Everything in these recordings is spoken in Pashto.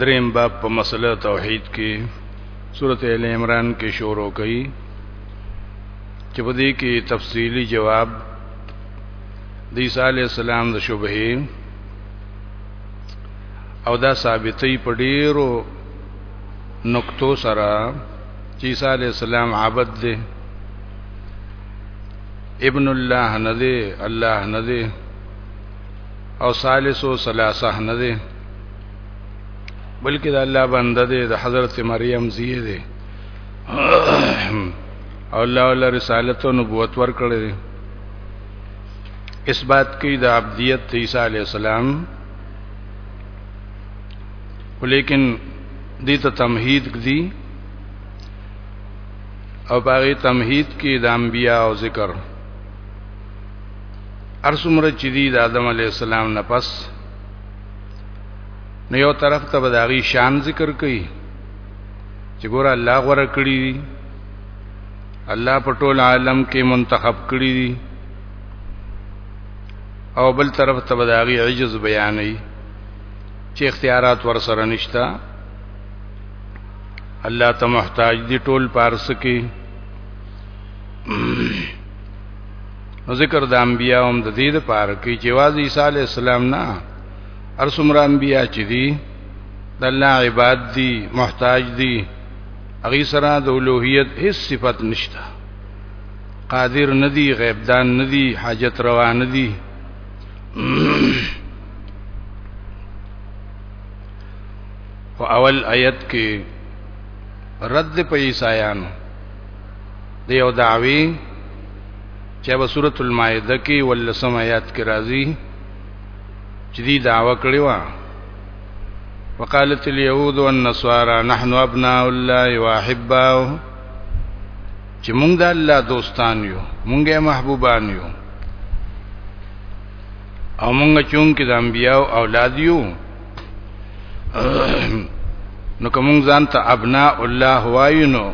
دریم باب په مسله توحید کې سورته ال عمران کې شروع کړي چې په دې کې تفصیلی جواب د عیسی علی السلام د شبهه او دا ثابتې په ډیرو نقطو سره چې عیسی علی السلام عبد دی ابن الله نه دی الله نه دی او ثالث او ثلاثه نه دی بلکې د الله بنده دی د حضرت مریم زی دی او الله ولر رسالت او نبوت ورکړی دی اثبات کوي د عبدیت عیسی علی السلام ولیکن دې ته تمهید دی او باغی تمهید کې د انبیا او ذکر ارسمره چې دی د آدم علی السلام نه پس نو یو طرف ته بداغي شان ذکر کوي چې ګور الله غوړه کړی دی الله په ټول عالم کې منتخب کړی دی او بل طرف ته بداغي عجز بیانوي چې اختیارات ور سره نشتا الله ته محتاج دی ټول پارس کې نو ذکر د انبیا هم د دې لپاره کې چې واز عیسی علی السلام نه ارسمر انبیا چې دي د الله عباد دي محتاج دي هغه سره د اولوہیت هیڅ صفت نشته قادر ندی غیب دان ندی حاجت روا ندی او اول آیت کې رد په عیسایانو دیو دعوی چې په سورۃ المائده کې ولسم آیات کې راځي چې دی دعوا کړې و وقالت اليهود والنصارى نحن ابناء الله واحباؤه چې مونږ د الله دوستان یو مونږ یې محبوبان یو او مونږ چون کې د انبیاو اولاد یو نو کوم ځان ته ابناء الله وایو نو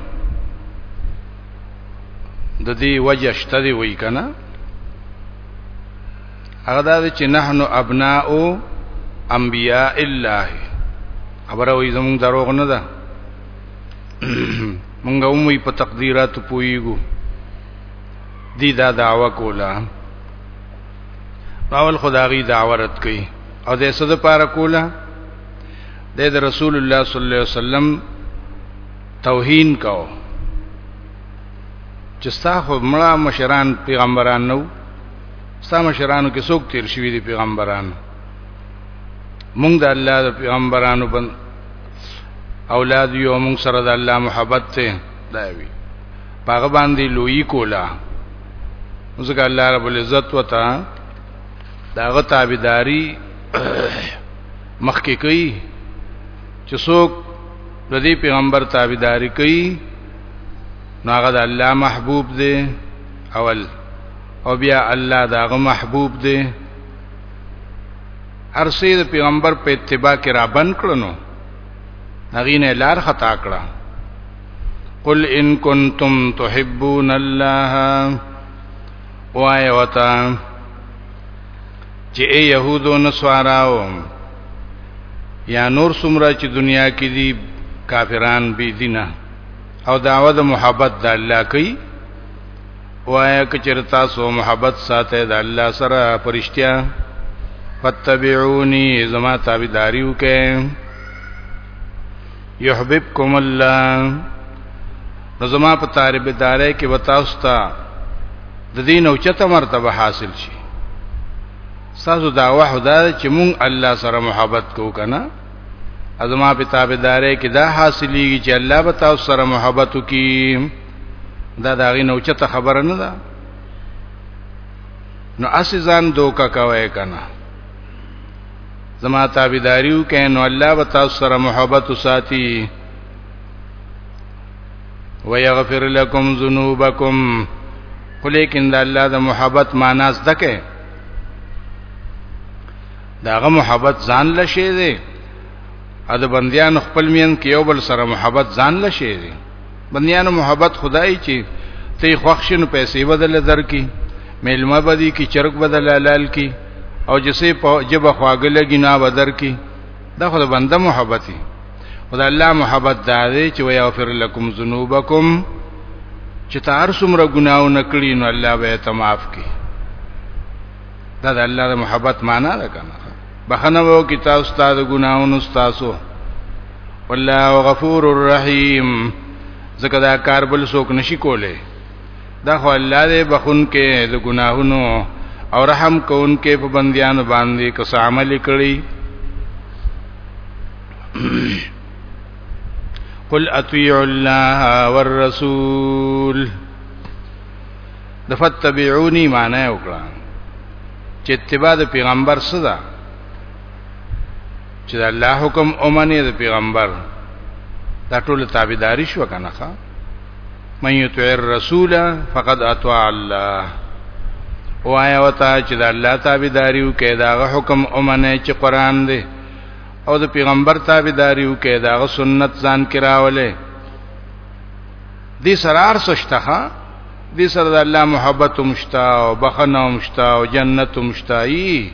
د دې وجه شته دی وای کنه هغه دا چې نحنو ابناء انبیاء الله خبره وای زموږ دروغ نه ده مونږ هم په تقدیرات پویګو دی دا دعوا کولا باول خدایي دعوه رد کړي او د صد پاره کولا د رسول الله صلی الله علیه وسلم توهین کاو چې ستا خو مړه مشران پیغمبران نو ستا مشرانو کې څوک تیر شوی دي پیغمبران مونږ د الله د پیغمبرانو بند اولاد یو مونږ سره د الله محبت ته دا وی پاغه باندې لوی کولا ځکه الله رب العزت وتا داغه تابعداري مخکې کوي چې څوک د دې پیغمبر تابعداري کوي نو هغه د الله محبوب دی اول او بیا الله داغه محبوب دی هر څه د پیغمبر په اتباع کې را بند کړنو هغه نه لار خطا کړه قل ان کنتم تحبون الله وای وتا چې ای يهودو نسواراو یا نور څومره چې دنیا کې دي کافران بي دینه او دعوه د محبت د الله کوي وایا کچر تاسو محبت ساته د الله سره پرشتیا فتبعونی زما تابعداریو کې يحببكم الله نو زما په طالب دارې کې وتاوستا د دین او چته مرتبه حاصل شي سازو داوا خدا چې مونږ الله سره محبت کو کنه ازما په تابعدارې کې دا حاصلېږي چې الله به تاسو سره محبت وکي دا دا غي نو چته خبره نه ده نو اسې ځان دوکا کوي کنه زما تابعداریو کین الله به تاسو سره محبت ساتي ويغفر لكم ذنوبكم ولیکن د الله د محبت معنا زدکه داغه محبت ځان لشي دي ا د بندیان خپل مین کې یو بل سره محبت ځان لشي دي بندیانو محبت خدای چې ته خوښینو پیسې بدل درکې میلمه بدی کی چرګ بدل حلال کی او جسې په جبه خواګه لګی نه بدر کی دا خو د بنده محبت دی خدای الله محبت دا دی چې ويغفر لكم ذنوبکم چې تار څومره ګناو نکړي نو الله به ته معاف کړي دا د الله د محبت معنا ده کنه بخنه وو کی تاسو ته د ګناونو تاسو والله غفور الرحیم زکه دا کار بل څوک نشي کوله دا خو الله دې بخون کې د ګناهونو او رحم کون کې په بنديانو باندې کس عمل کړی قل اطيعوا الله والرسول دفتبعوني معنی وکړه چې اتباع د پیغمبر څه ده چې د الله حکم اومنه د پیغمبر دا ټول تابعداري شو کنه ښا من یطع الرسول فقد اطاع الله او آیا وتا چې د الله تابعداري او کې دا حکم اومنه چې قران دی او د پیغمبر تابعداري او کې دا سنت ځان کراوله دې سرار سشتخه دې سره د الله محبت مشتا او بخنه مشتا او جنت مشتای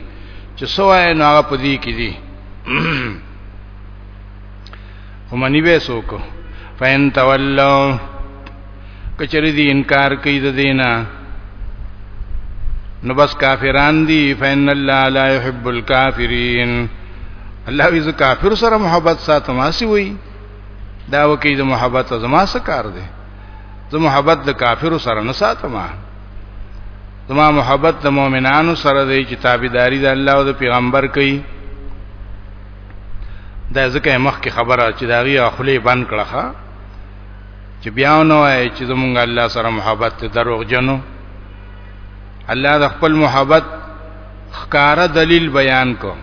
چې سوای نو هغه پدې کې دي ومنی به سوک فین تولو کچری دی انکار کوي د دینه نو بس کافران دي فین الله لا يحب الكافرین الله وی ز کافر سره محبت ساتم اسی وی دا وکی د محبت زما څه کار دی زه محبت د کافرو سره نه ساتم زما محبت د مؤمنانو سره دی چې تابعداري د الله او د پیغمبر کوي دا ځکه مخکې خبره چې دا غي خپلې بند کړه چې بیا نو وای چې زمونږ الله سره محبت ته دروغ جنو الله د خپل محبت خکاره دلیل بیان کو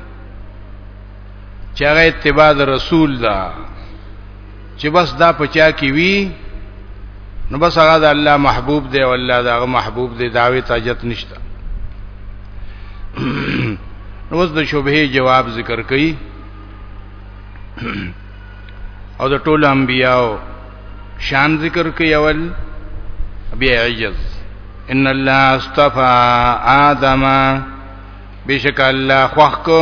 چې هغه اتباع د رسول دا چې بس دا پچا کی وی نو بس هغه د الله محبوب دی او الله دغه محبوب دی داوی تاجت نشته نو اوس د شوبه جواب ذکر کړي او د ټولو انبیاو شان ذکر کړي اول بیا عجز ان الله اصطفى آدم بشک الله خوخ کو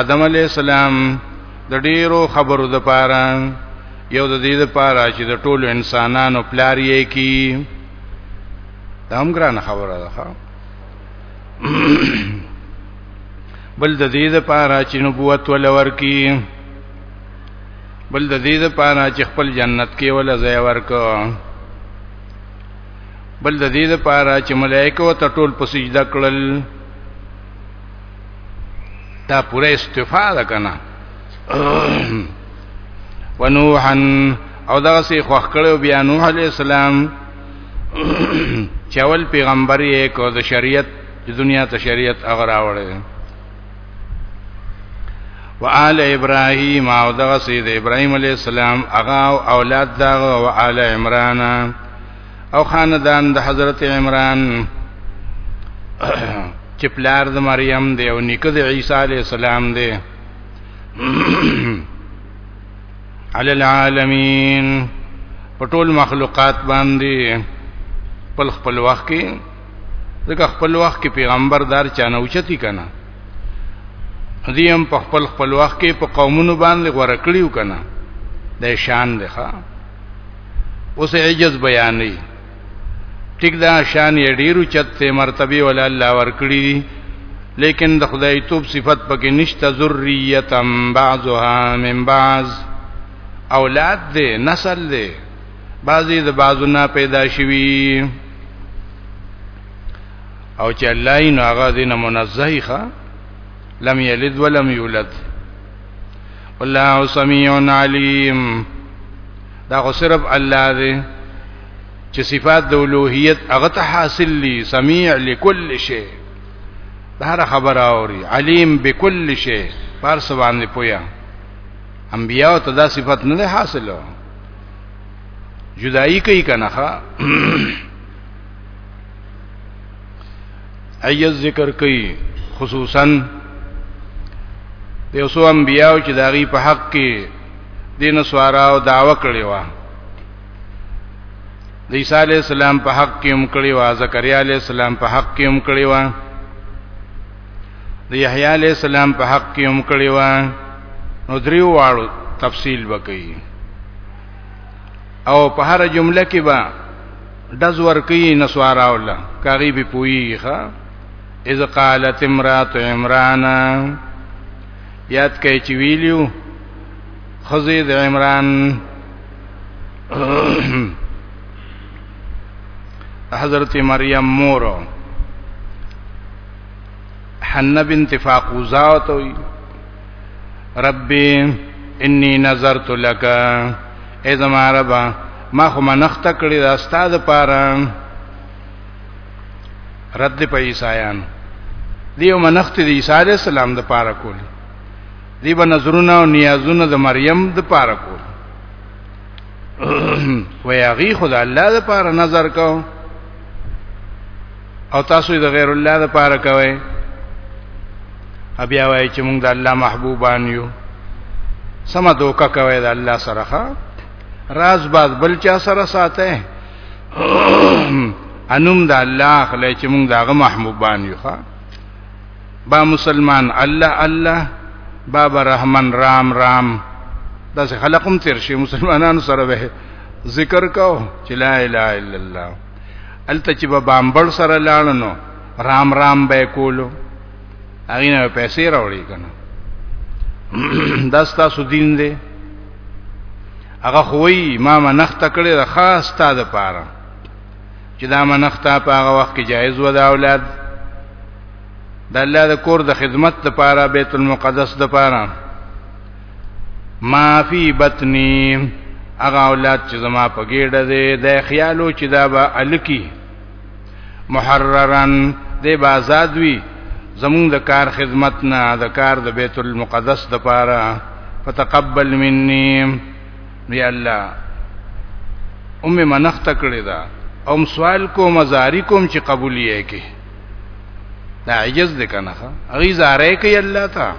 آدم علی السلام د ډیرو خبرو د پاره یو د دې د پاره چې د ټولو انسانانو پلار یې کی دا هم ګران خبره ده بل د دې د پاره چې نبوت ول ورکی بل د دې د پاره چې خپل جنت کې ول ځای ورکو بل د دې لپاره چې ملائکه او ټول په سجده کړل دا پوره استفاده کنه ونوحا او دا سي خوخ کړو بیا نوح عليه السلام چاول پیغمبر یې کو د شریعت د دنیا ته شریعت اغراوړل وآل ابراهیم او دغه سید ابراهیم علی السلام هغه او اولاد دا او آل عمران او خاندان د حضرت عمران چې پلار د مریم دی او نیکه د عیسی علی السلام دی علی العالمین په ټول مخلوقات باندې خپل خپل وخت کې ځکه خپل وخت کې پیغمبر دار چانه اوچتی کنه دیم په خپل خپل وخت کې په قومونو باندې غوړه کړیو کنه د شان دی ښا اوس عجز بیانې ټیک دا شان یې ډیرو چته مرتبه ول الله ور کړی دي لیکن د خدای توپ صفت پکې نشته ذریتم بعضها من بعض اولاد دې نسل دې بعضی د بعضو نه پیدا شوی او چې الله یې نو هغه دینه منزه ښه لم یلد ولم یولد والله سمیع علیم دا خو صرف الله دی چې صفات د اولوہیت هغه ته حاصل دي سمیع لكل شی دا هر خبره اوري علیم بكل شی پر سبحان دی پویا انبیاء ته دا صفات نه حاصلو جدائی کوي کنه ښا ایت ذکر کوي خصوصا د اوسو انبیاو چې داغي په حق کې دین سوارا او دعوه کړی و د عیسی علی السلام په حق کې هم کړی و زکریا علی السلام په حق کې هم کړی و د یحیی علی السلام په حق کې هم کړی و نو دریو واړو تفصیل وکړي او په هر جمله کې به دز ورکی نسوارا ولا کاری به پویږي ښا اذ قالت امرات عمران یاد کړئ چې ویلیو خزید عمران حضرت مریم مورو حنه بنت فاقوزا ته وي ربي اني نظرت لك اے زما رب ما خو منخت کړی دا استاد پاره رد په عیسایان دیو منخت دی عیسی علی السلام د پاره کول دی به نظرونه او نیازونه د مریم د پاره کول ویاغي خدای الله د پاره نظر کو او تاسو د غیر الله د پاره کوي بیا وایي چې موږ د الله محبوبان یو سم دوکا کوي د الله سره راز باز بل چا سره ساته انوم د الله خلای چې موږ دغه محبوبان یو ښا با مسلمان الله الله بابا رحمان رام رام دا څه خلقم تیر شي مسلمانانو سره به ذکر کو چې لا اله الا الله الته چې به بامبړ سره لاړنو رام رام به کولو هغه نه پیسې راوړي کنه داستا سودین دی هغه خوې ما منخت کړي د خاص تا د پاره چې دا منخت په هغه وخت کې جایز و د اولاد د الله د کور د خدمت لپاره بیت المقدس لپاره ما فی بطنی هغه اولاد چې زما په ګېډه دی د خیالو چې دا به الکی محررن د بازاد وی زمون د کار خدمت نه د کار د بیت المقدس د پاره فتقبل مني یا الله ام منخت کړی دا او سوال کو مزاری کوم چې قبول یې کې دا عجز دې کنه هغه زاره کوي الله تعالی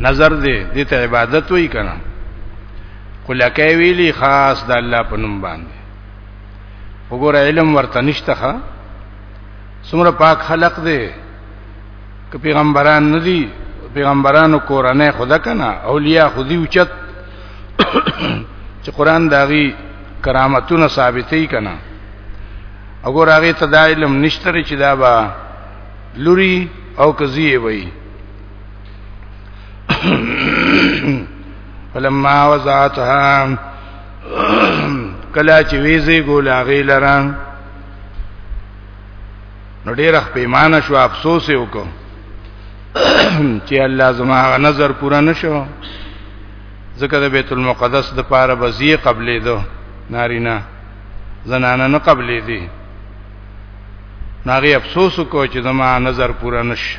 نظر دې دې ته عبادت وای کنه کلکه ویلی خاص د الله په نوم باندې وګوره علم ورته نشته ښا څومره پاک خلق دی که پیغمبران ندي پیغمبرانو کورنۍ خدا کنه اولیاء خودي اوچت چې قران داغي کرامتونه ثابتې کنه وګوره هغه ته دا علم نشته چې دا با لوري او کزیه وي فلما وزعتها کلا چې ویزي ګولاغي لره نو ډېر پیمانه شو افسوس وکړو چې الله زما نظر پورا نشو ځکه د بیت المقدس د پاره بزی قبلې دو نارینا زنانه نه قبلې دي ناغي افسوس کو چې زما نظر پورا نشو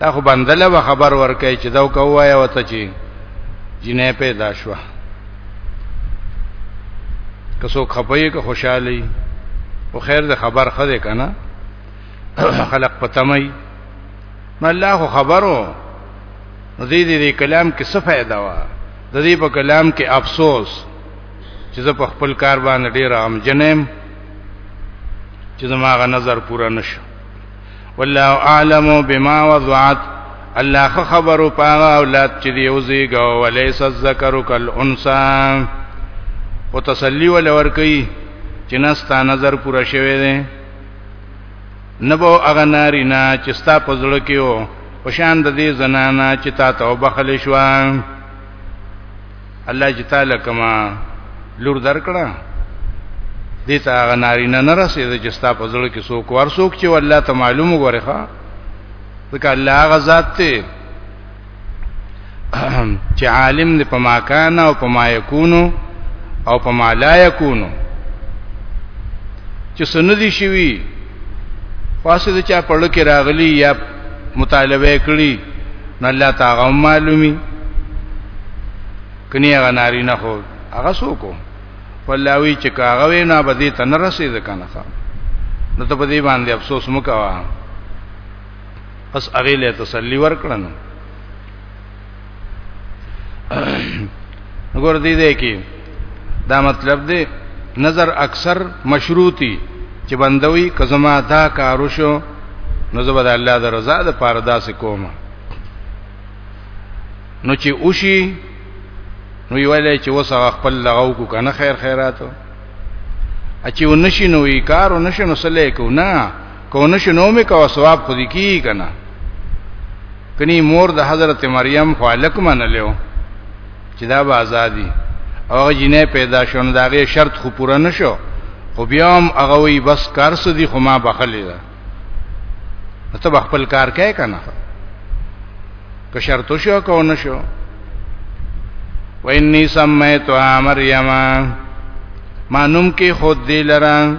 دا خو بندله و خبر ورکړي چې دا کووایا وته چې جنې پیدا شو که څوک خپوي که خوشحالي او خیر د خبر خده کنه خلق پتمای ما الله خو خبرو نو دې دې کلام کې څه فائدہ وا د دې په کلام کې افسوس چې زه په خپل کار باندې ډیر عام جنم چې زما غ نظر پورا نشو والله اعلم بما وضعت الله خبر او پاغه اولاد چې دی اوزیګو وليس الذکر کالانثى او تسلی ول ورکی چې نستا نظر پورا شوه دی نبو اغه ناری نه چې ستا په زړه کې وو پشان د دې زنانا چې تا توبه خلې شوه الله چې تعالی کما لور درکړه دې ته هغه نارینه نه رسید چې ستا په زړه کې څوک ور څوک چې الله ته معلوم وګوره ښا ځکه الله هغه ذات ته چې عالم دې په ماکان او په ما یکونو او په ما لا یکونو چې سندي شوی واسه د چا په لکه راغلی یا مطالبه کړي نه الله تعالی معلومي کني هغه ناری نه خو هغه سوکو ولاوی چې کاغه وینا به دې تن رسید کنه نو ته په دې باندې افسوس مکوا پس هغه له تسلی ورکړنه ګور دې دې کې دا مطلب دی نظر اکثر مشروطي چې بندوي کزما دا کارو شو نو زبد الله د رضا د پاره داسې کوم نو چې اوشي نو ویلې چې وسه خپل لغو کو کنه خیر خیراتو اچي ونشي نو یې کارو نشي نو سلې کو نه کو نه شنو مې کو ثواب خو دې کی کنه کني مور د حضرت مریم خو الک منلو چې دا به ازادي او هغه جنې پیدا شون داغه شرط خو پوره نشو خو بیا هم هغه وی بس کار سدي خو ما بخلې ده ته خپل کار کوي کنه که شرط شو کو نه شو وإني سميتها مريم ما نوم کې خود دی لرم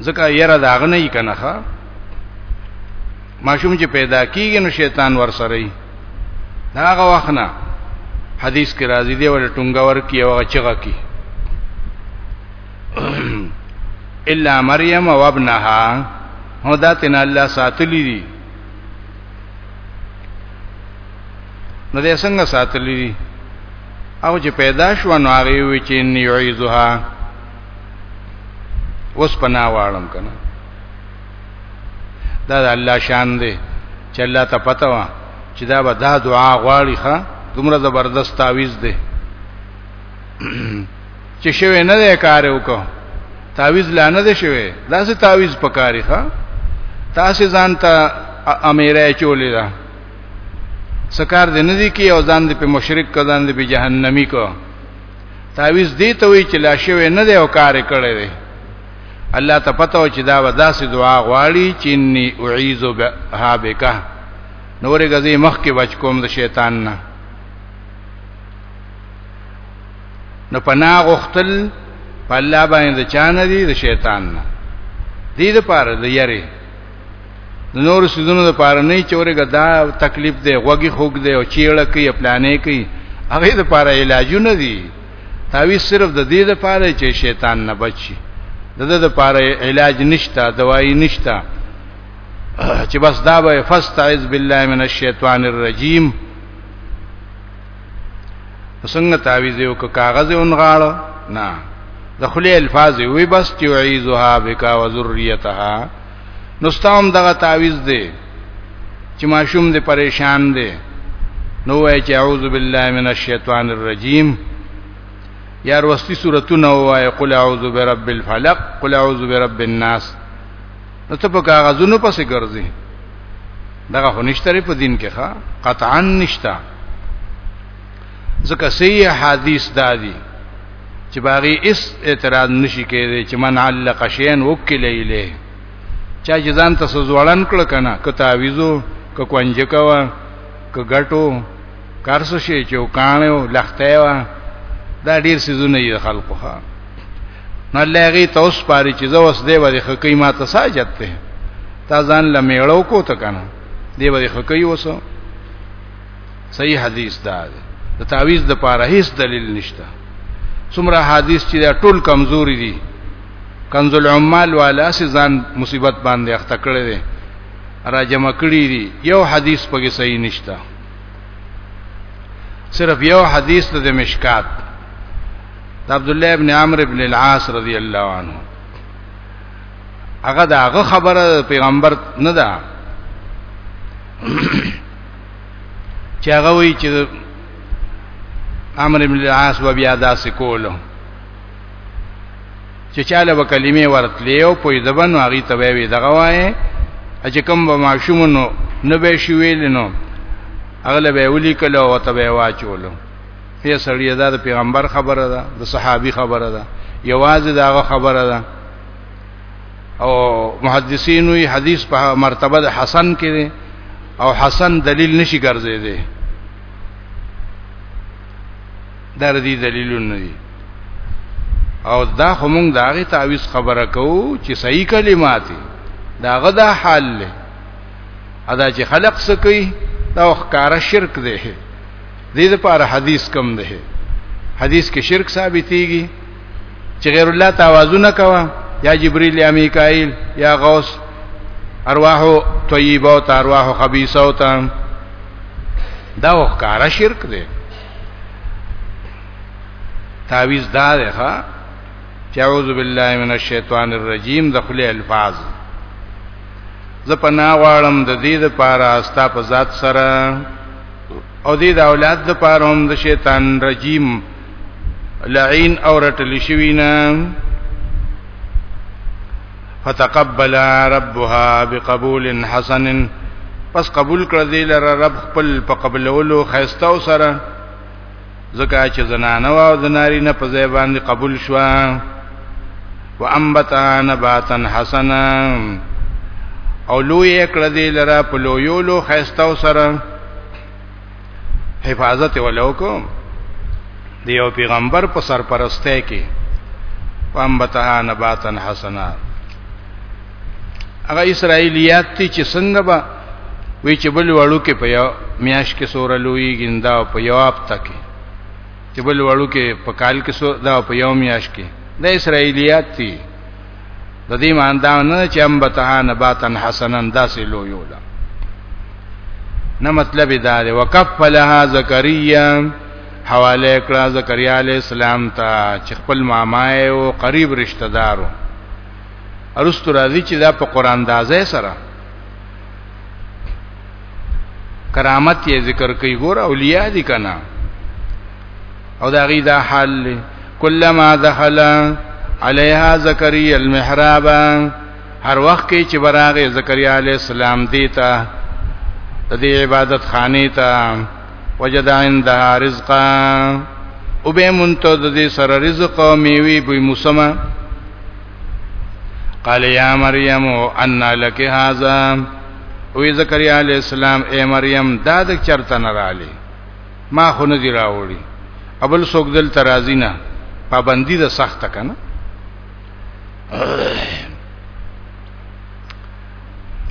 ځکه یره دا غنه یې کنه ښا ماشوم چې پیدا کیږي نو شیطان ور سره یې داغه وخنه حدیث کې راځي دی ول ټنګه ور کی او چغه کی الا مریم و ابنها هو دا تن الله ساتلی دي نو دې څنګه ساتلی دي او چې پیدا شو نو هغه وی چې نیعذها اوس پناه واړم کنه دا د الله شان دی چې الله ته پته و چې دا به دا دعا غواړي ښا دومره زبردست تعویز دی چې شوی نه دی کار وکړو تعویز لا نه دی شوی دا څه تعویز پکاري ښا تاسو ځان ته امیره چولې ده سکار دې نه دي کې او ځان دې په مشرک کدان دې په جهنمی کو تعویز دی ته وی چې لا شوی نه دی او کار کړی دی الله ته پته و چې دا وداسې دعا غواړي چې انی اعیذ بها بک نورې غزي مخ کې بچ کوم د شیطان نه نو پنا غختل په الله باندې چانه دي د شیطان نه دې لپاره د یری د نور سيزونو د پاره نه چورګه دا تکلیف دی غوګي خوګ دی او چیړه کوي پلانې کوي هغه د پاره علاجونه دي تعویذ صرف د دې د پاره چې شیطان نه بچي د دې د پاره علاج نشتا دوايي نشتا چې بس دا به فاستعذ بالله من الشیطان الرجیم څنګه تعویذ یو کاغذ اونغاړو نه د خلی الفاظ وی بس تعیذها بک و ذریتها نو ستام دغه تعویز دی چې ماشوم دې پریشان دی نو وای چې اعوذ بالله من الشیطان الرجیم یا وروستي سورتونه وای قل اعوذ برب الفلق قل اعوذ برب الناس نو ته په کاغذونو پسې ګرځي دغه هنشتره په دین کې ښا قطعا نشتا ځکه صحیح حدیث دادی چې باغی اس اعتراض نشي کېږي چې من علق شین وکیل اله چا چې ځان ته سوزوړن کړ کنه که تعویزو که کنجکوا که ګټو کارس شي چې وکانو لخته وا دا ډیر سيزونه یې خلقو ها نو الله غي توس پاري چې زوس دی وځي خکې ما ته ساجت ته تا ځان لمیړو کو ته کنه دی وځي خکې وسو صحیح حدیث دا دی د تعویز د پاره هیڅ دلیل نشته څومره حدیث چې دا ټول کمزوري دي کنز العمال والا سي ځان مصیبت باندې اخته کړی دی را جمع کړی دی یو حدیث پکې صحیح نشته صرف یو حدیث د مشکات د عبد الله ابن عمرو ابن العاص رضی الله عنه هغه دا هغه خبره پیغمبر نه ده چې هغه وی چې امر ابن العاص و بیا داسې کولو چې چاله به کلمې ورتلې او په دبن هغه ته وی دغه وای چې کوم به معشومونو نه به شي ویل نو اغله به ولي کله او ته به واچولو هي سړی دا د پیغمبر خبره ده د صحابي خبره ده یوازې دا خبره ده او محدثین وی حدیث په مرتبه د حسن کې دی او حسن دلیل نشي ګرځي دی دا ردی دلیلونه دي او دا همون داغه تعویز خبره کوو چې صحیح کلمات داغه دا حال له ادا چې خلق سکی دا ښکارا شرک دی دې لپاره حدیث کم دی حدیث کې شرک ثابتېږي چې غیر الله توازن کوا یا جبرئیل یا میکائیل یا غوث ارواح طیبه او ارواح خبیثه او دا وکاره شرک دی تعویز دا ده ها اعوذ بالله من الشیطان الرجیم دخل الفاظ ز پنا غواړم د دې د پاره استا په ذات سره او دې د اولاد د پاره هم د شیطان رجیم لعين او رټل شوی نه فتقبل ربها بقبول حسن پس قبول کړ دې لره رب خپل په قبولولو خيسته او سره زکه چې زنانه او زناری نه په ځای باندې قبول شو وانبتا نباتا حسنا او لوی کړ دې لره په لویولو خيسته او سره حفاظت ولو کو دیو پیغمبر په سرپرسته کې وانبتها نباتا حسنا هغه اسرایلیات چې څنګه به وی چې بل وړو کې په یو میاش کې سور لوی ګندا په یو اپ تک چې بل وړو کې په کال کې سور دا په یو میاش کې د اسرایلیات دي د دې معنی دا نه چې ام بتها نباتن حسنن داسې لو یو ده نه مطلب دا دی وکفلها زکریا حواله کړه زکریا علی السلام ته چې خپل ماما او قریب رشتہ دارو ارستو راځي چې دا په قران دازه سره کرامت یې ذکر کوي ګور اولیاء دي کنه او دا غي دا حال لی کلمہ دخل علیها زکریا المحراب هر وخت کې چې براغه زکریا علی السلام دیتا د دې عبادت خانه ته وجد عندها رزقا او به مونته د دې سره رزق او میوي به موسمه قال یا مریم ان لک هذا وی زکریا علی السلام اے مریم دا د چرته نه رااله ما خو نه دی راوړي ابل سوګ دل ترازی نه پابندی د سخت کنه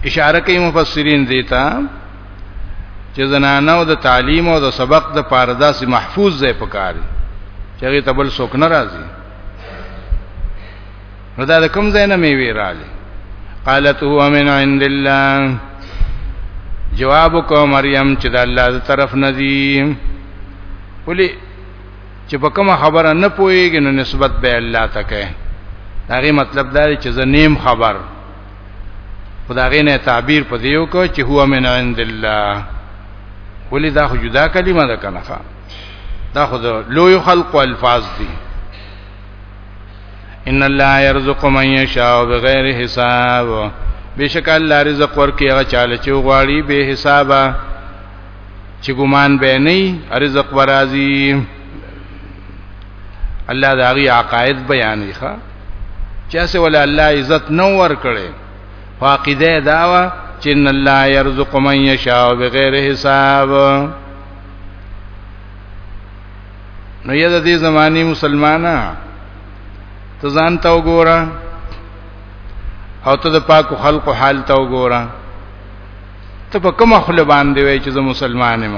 اشاره کوي مفسرین دیتا چې زنانو د تعلیم او د سبق د پارداسي محفوظ ځای پکاري چې هغه تبل سوک ناراضي نو دا کوم ځای نه میوي رااله قالت هو من عند الله جواب کو مریم چې د الله تر طرف نه دی ولی چې په کومه خبره نه پويږي نو نسبت به الله ته کوي داغه مطلب دا دی چې زنیم خبر خدای نه تعبیر په دیو کو چې هو من عند الله ولی دا خو جدا کلمه ده کنه دا خو د لوی خلق الفاظ دي ان الله يرزق من يشاء بغیر حساب بشک الله رزق ورکي هغه چاله چې غواړي به حسابه چې ګمان به نه رزق برازي الله دا غي عقاید بیانې ښا چا سه ول الله عزت نو ور کړي فاقده داوا چې ان الله يرزق من يشاء بغیر حساب نو یا د دې زماني مسلمانا ته ځان ته وګوره او ته د پاکو خلقو حال ته وګوره ته په کومه خله باندې وای چې زه مسلمان یم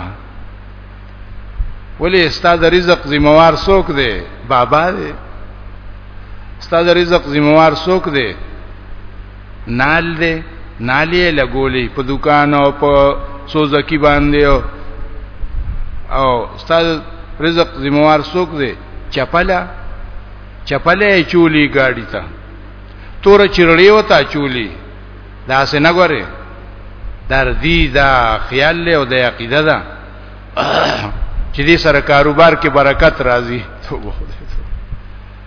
ولی استاد رزق ذمہوار څوک دی بابا دی استاد رزق ذمہوار څوک دی نال دې نالې لګولې په دکان او په سوزکی باندې او او استاد رزق ذمہوار څوک دی چپلا چپلې چولی گاډی ته تور چرړې وتا چولی دا سينه غره در دې دا خیال له او د عقیده ده چې دې سره کاروبار کې برکت راځي توبه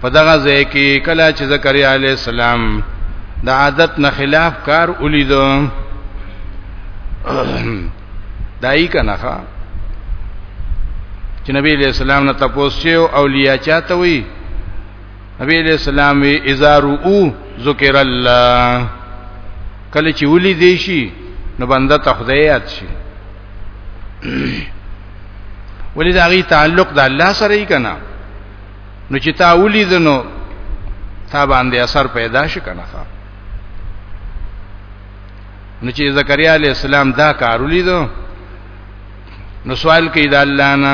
په دغه ځای کې کله چې زکریا علی السلام د عادت نه خلاف کار ولیدو دای کنه ښا چې نبی علیہ السلام نه تاسو یو اولیاء چاته وی نبی علیہ السلام وی اذا رؤو ذکر الله کله چې ولي دی شي نو بنده ته خدای یاد شي ولې دا غي تعلق د الله سره یې کنه نو چې تا ولیدنو تا باندې اثر پیدا شي کنه نو چې زکریا علی السلام دا کار ولیدو نو سوال کوي د الله نه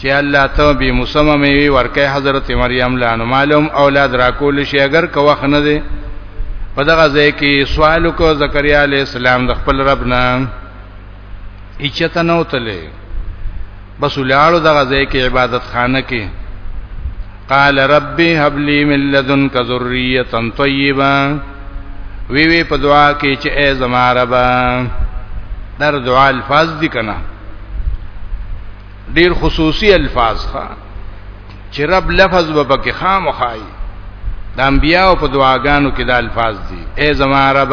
چې الله ته به مسمه مې ورکه حضرت مریم لانو معلوم اولاد را کول شي اگر کو وخت نه دی په دغه ځای کې سوال کو زکریا علی السلام د خپل رب نه اچته نه وتلې بس لاړو دغه ځای کې عبادت خانه کې قال ربي هب لي من لدنك ذريه طيبه وی وی په دعا کې چې اے زما رب در دعا الفاظ دي کنه ډیر خصوصي الفاظ ښا چې رب لفظ به پکې خامخای د انبیانو په دعاګانو کې دا الفاظ دي اے زما رب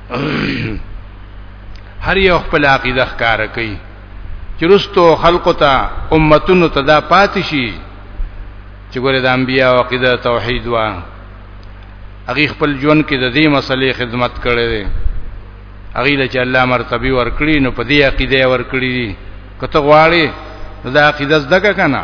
هر یو خپل عقیده ښکار کوي چې رستو خلقو ته امتونو ته دا پاتې شي چې ګوره د انبیا او عقیده توحید وا هغه خپل ژوند کې د دې مسلې خدمت کړې ده هغه له چې الله مرتبه ورکړي نو په دې عقیده ورکړي کته غواړي دا عقیده زده کنه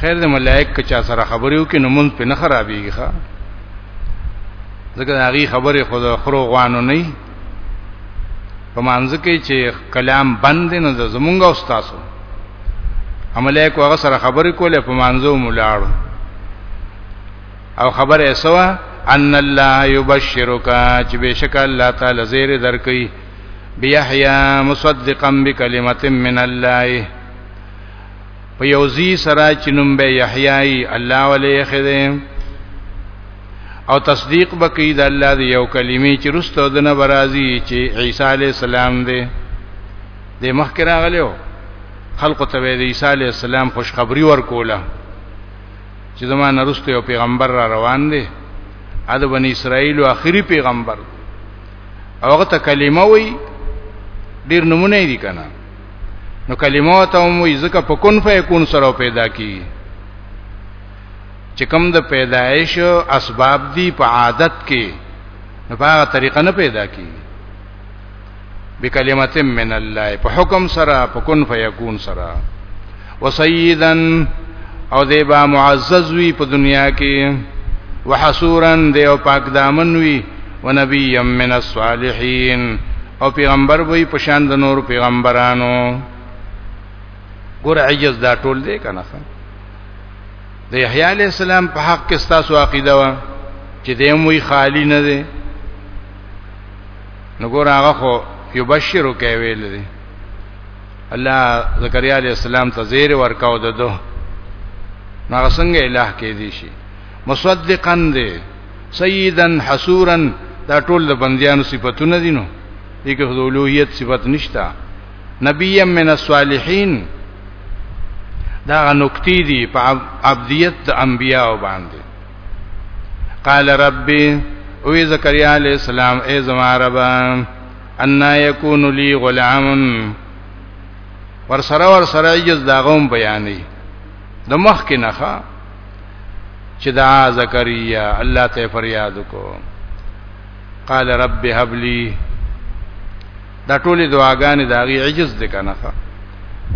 خیر د ملائک که چا سره خبرې وکړي نو مونږ په نه خرابېږي ښا ځکه هغه خبرې خو د خرو غوانو نه په مانځ کې چې کلام بند نه د زمونږ او تاسو ملائک هغه سره خبرې کولې په مانځو ملاړو او خبره سوا ان الله یبشرک چې بشک الله تعالی زیر درکې بیحیا مصدقا بکلمه من الله په یو ځی سره چې نوم به یحیی الله ولې خده او تصدیق بکی د الله دی یو کلمې چې رستو د نه برازي چې عیسی علی السلام دی د مخکې راغلو خلق ته د عیسی علی السلام خوشخبری ورکوله چې زمانه رستو یو پیغمبر را روان دی اده بنی اسرائیل او اخیری پیغمبر هغه ته کلمه وای ډیر نمونه دي کنه نو کلمه ته هم وي ځکه په کون فیکون سره پیدا کی چې کوم د پیدایش اسباب دي په عادت کې نو په هغه طریقه نه پیدا کی بکلمت من الله په حکم سره په کون فیکون سره وسیدا او دی با معزز وی په دنیا کې وحسورا دی او پاک دامن وی ونبی من الصالحین او پیغمبر وی په شان د نور پیغمبرانو ګور عجز دا ټول دی کنه د یحیی علی السلام په حق کې ستاسو عقیده و چې دې موي خالی نه دی نو ګور هغه خو یبشرو کوي لري الله زکریا علیہ السلام ته زیر ورکاو ددو ناغه څنګه الہ کې دي شي مصدقا دې سیدن حسورا دا ټول د بندیانو صفاتونه دي نو دغه د اولوہیت صفت نشتا نبی من الصالحین دا نکتی دي په عبدیت د انبیاء باندې قال ربي او زکریا علیہ السلام ای زما رب ان یکون لی غلام ور سره ور سره یز داغوم بیانې د مخ کې نخا چې دا زکریا الله ته فریاد کو قال رب هب لی دا ټولې دعاګانې دا غي عجز دي کنه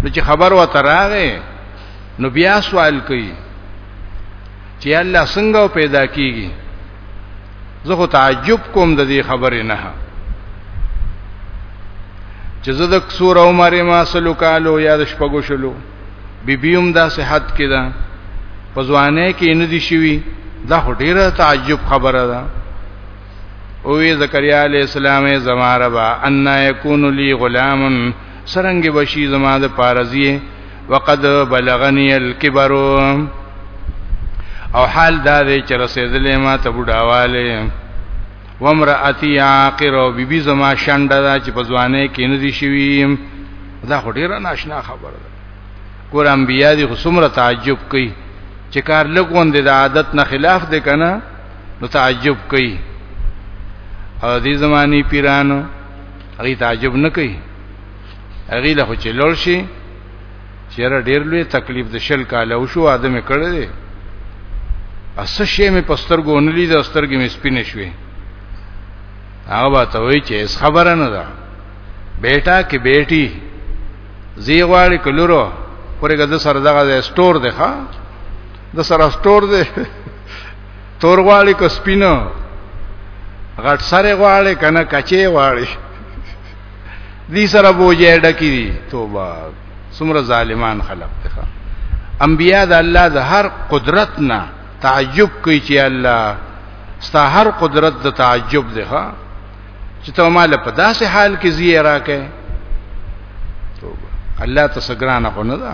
نو چې خبر و تراغه نو بیا سوال کوي چې الله څنګه پیدا کیږي زه خو تعجب کوم د دې خبرې نه چې زه د کسور عمر ما سلو کالو یا د شپږو شلو بیبیوم دا صحت کې ده په ځوانه کې نه دي شوی دا ډیره تعجب خبره ده او زکریا علی السلام زماره با ان یکون لی غلام سرنګ بشی زما د پارزی وقد بلغنی الكبر او حال دا دی چې رسیدلې ما ته بډاواله ومراتی عاقر او بیبي زما شنډه دا چې په ځوانه کې نه دي شوی دا خو ډیره ناشنا خبره ده ګور انبیا دي خصومره تعجب کوي چې کار لګوند د عادت نه خلاف دي کنه نو تعجب کوي او دې زماني پیرانو هغه تعجب نه کوي هغه له چې لړ شي چیرې ډیر لوی تکلیف د شل کال او شو ادم کړی دی اس شی می پسترګو نلی د سترګې می سپینې شوې هغه با ته وی چې اس خبره نه ده بیٹا کې بیٹی زی غواړي کلورو پرګه د سر دغه سٹور دی ښا د سره سٹور دی تور غواړي که سپینه غټ سره غواړي کنه کچې غواړي دې سره بوجه ډکی دي توبه سمره ظالمان خلق ته انبیاء د الله د هر قدرت نه تعجب کوي چې الله ستا هر قدرت د تعجب ده چې ته مال په داسې حال کې زی راکې توبه الله تسګرانه خو نه ده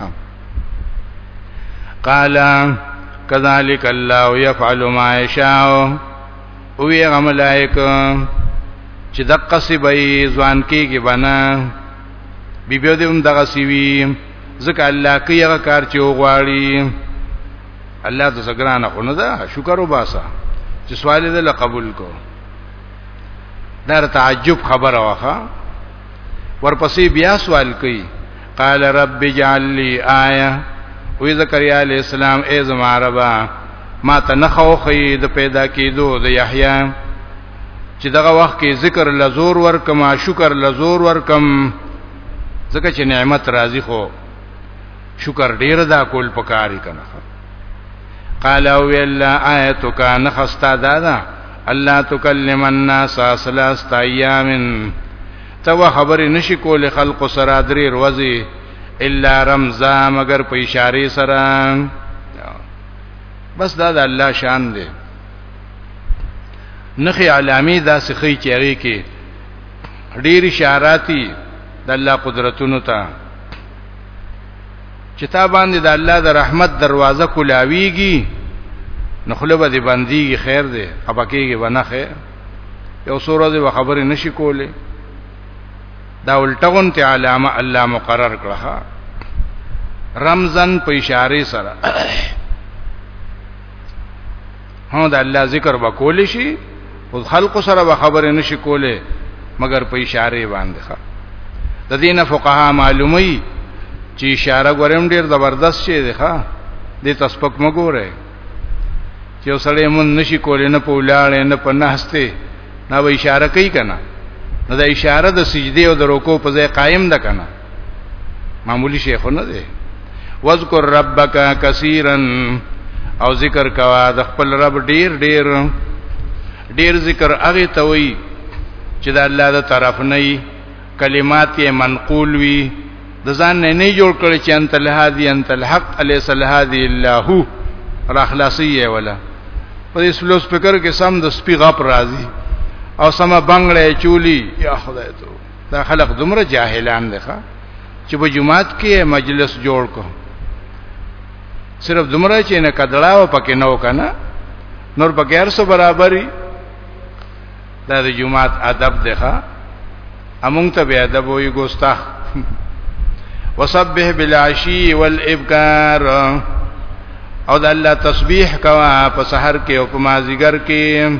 قال كذلك الله يفعل ما يشاء او وی ملائکه چې د قصې به ځوان کېږي بنا بیبیو دې هم دغه سی وی ځکه الله کوي هغه کار چې وغواړي الله د زګرانه خو نه ده شکر وباسه چې سوال دې قبول کو دا تعجب خبره واخه ورپسې بیا سوال کوي قال رب اجعل لي آیه وی زکریا علی السلام ای زما ربا ما ته نه خوخی د پیدا کیدو د یحیی چې دغه وخت کې ذکر لزور ورکم شکر لزور ورکم ځکه چې نعمت راضی خو شکر ډیر دا کول پکاري کنه قال او ویلا آیتک نخستا دادا الله تکلم الناس ثلاث ایام تو خبر نشی کول خلق سره درې ورځې الا رمزا مگر په اشاره سره بس دا د الله شان دی نخي علامی دا سخی چیرې کې ډیر اشاراتی د الله قدرتونو ته چې تا باندې د الله د رحمت دروازه کولاویږي نو خله به دې بنديږي خیر دې خپکیږي ونه خیر یو سوره دې خبرې نشي کولې دا الټغون ته علامه الله مقرر کړه رمزن په اشاره سره هو د الله ذکر وکول شي او خلق سره به خبرې نشي کوله مګر په اشاره باندې ښه د دینه فقها معلومي چې اشاره غورم ډیر زبردست شي دی ښه د تسبق مګوره چې وسړې مون نشي کولې نه په ولاړې نه په نهسته نه به اشاره کوي کنه نو د اشاره د سجدي او د رکوع په ځای قائم ده کنه معمولی شیخ نه دی واذکر ربک کثیرا او ذکر کوا د خپل رب ډیر ډیر ډیر ذکر هغه ته وی چې د الله د طرف نه کلمات یې منقول وی د ځان نه نه جوړ کړي چې انت الهادی انت الحق الیس الهادی الا هو را خلاصي ولا په دې سلو سپیکر کې سم د سپی غپ راځي او سم بنگړې چولی یا خدای ته دا خلق دومره جاهلان دي ښا چې په جمعات کې مجلس جوړ کو صرف دومره چې نه کډلاو پکې نو کنه نور پکې هر څه برابرۍ دا د جمعات ادب دی ښا امونږ ته به ادب وي ګوستاخ وسبح بالعشي والابكار او د الله تسبيح کوا په سحر کې او په مازیګر کې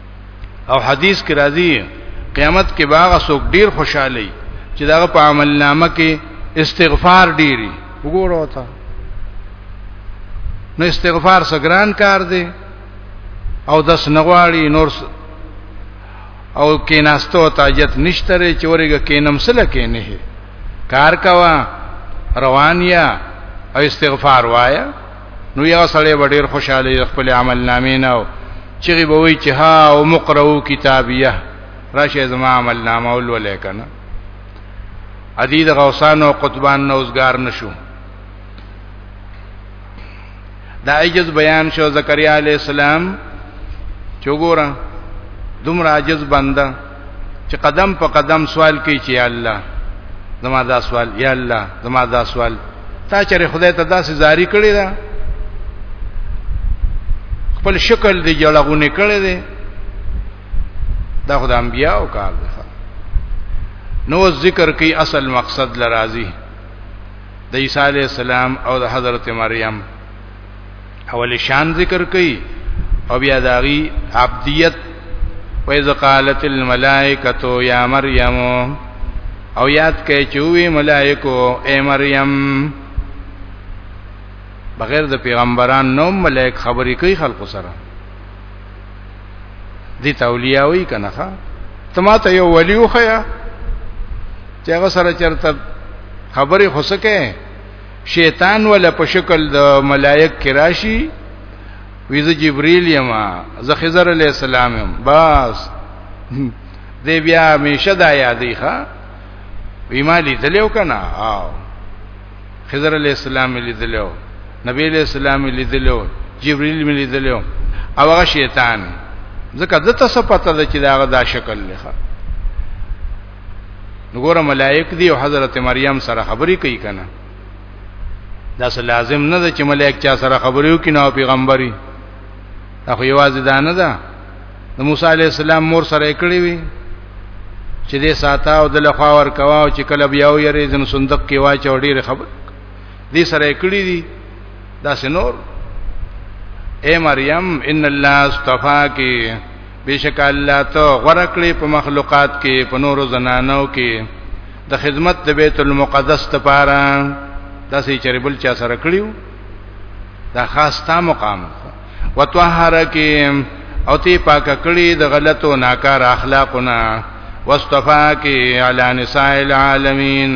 او حدیث کې راځي قیامت کې باغ سوک ډیر خوشحالي چې داغه په عمل نامه کې استغفار ډیری وګورو تا نو استغفار سګران کار دی او دس نغواړي نور او کیناستو تاجت نشتره چې ورګه کینم سره کې نه کار کوا روانیا او استغفار وایا نو یو سړی به ډیر خوشاله خپل عمل نامې نه او چیغي به وی چې ها او مقرو کتابیه راشه زما عمل نامه ولولې کنه ادي د غوسان او قطبان نوزګار نشو دا عجز بیان شو زکریا علی السلام چوغورا دومره عجز بنده چې قدم په قدم سوال کوي چې الله زما دا سوال یا الله زما دا سوال تا چې خدای ته داسې زاری کړی دا خپل شکل دی جوړغونه کړی دی دا خدای انبیا او کار دی نو ذکر کوي اصل مقصد لرازي د عیسی علی السلام او د حضرت مریم اول شان ذکر کوي او بیا داغي عبدیت وایز قالت الملائکه یا مریم او یاد کړئ چې وی ملائکو اے مریم بغیر د پیغمبران نو ملائک خبرې کوي خلق سره دي تولیه وی کنه ښا تما ته یو ولی وخیا چې هغه سره چرته خبرې خو سکه شیطان ولا په شکل د ملائک کراشي ویزه جبرئیل یما زه خضر علی السلام یم بس دې بیا همیشه دا یادې ښا ویما لیدلو کنه او خضر علی السلام لیدلو نبی علی السلام لیدلو جبرئیل مې لیدلو او هغه شیطان ځکه دته څه پته ده چې دا غدا شکل لخوا نګور ملائک دی او حضرت مریم سره خبرې کوي کنه دا څه لازم نه ده چې ملائک چا سره خبرې وکړي نو پیغمبري دا خو یوازې دا نه ده د موسی علی السلام مور سره کړی وی چې دې ساته او د لخوا ور کوا او چې کله بیا و یری زم صندوق کې واچ او ډیر خبر دې سره کړی دي دا سنور اے مریم ان الله استفاکی بشک الله ته غره کړی په مخلوقات کې په نورو زنانو کې د خدمت د بیت المقدس لپاره داسې چربل چا سره کړیو دا خاص تا مقام وتوهرکی او تی پاک کړی د غلطو ناکار اخلاقنا واستفاکی علی نساء العالمین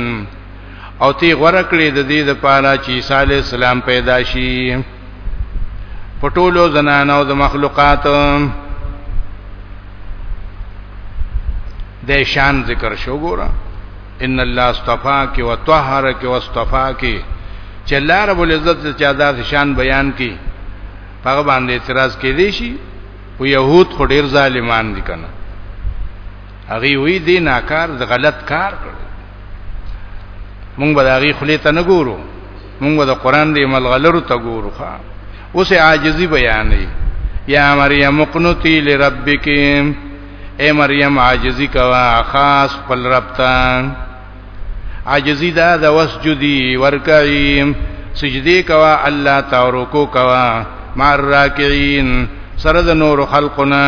او تی غره کړی د دې لپاره چې صالح السلام پیدا شي پټولو زنانه او د مخلوقات د شان ذکر شو ګوره ان الله اصطفاک و طهرک و اصطفاک چې الله رب العزت چې ادا شان بیان کی هغه باندې اعتراض کې دی شي او يهود خو ډیر ظالمان دي کنه هغه وی دی ناکار د غلط کار کړ مونږ به هغه خلی ته نه ګورو موږ د قران دی ملغلرو ته ګورو ښا اوس عاجزی بیانې یا مریم قنوتی لربک اے مریم عاجزی کوا خاص پر رب ته عاجزی دا د وسجدی ورکعی سجدی کوا الله ته رکوع کوا مع الراکعين سره د نور خلقنا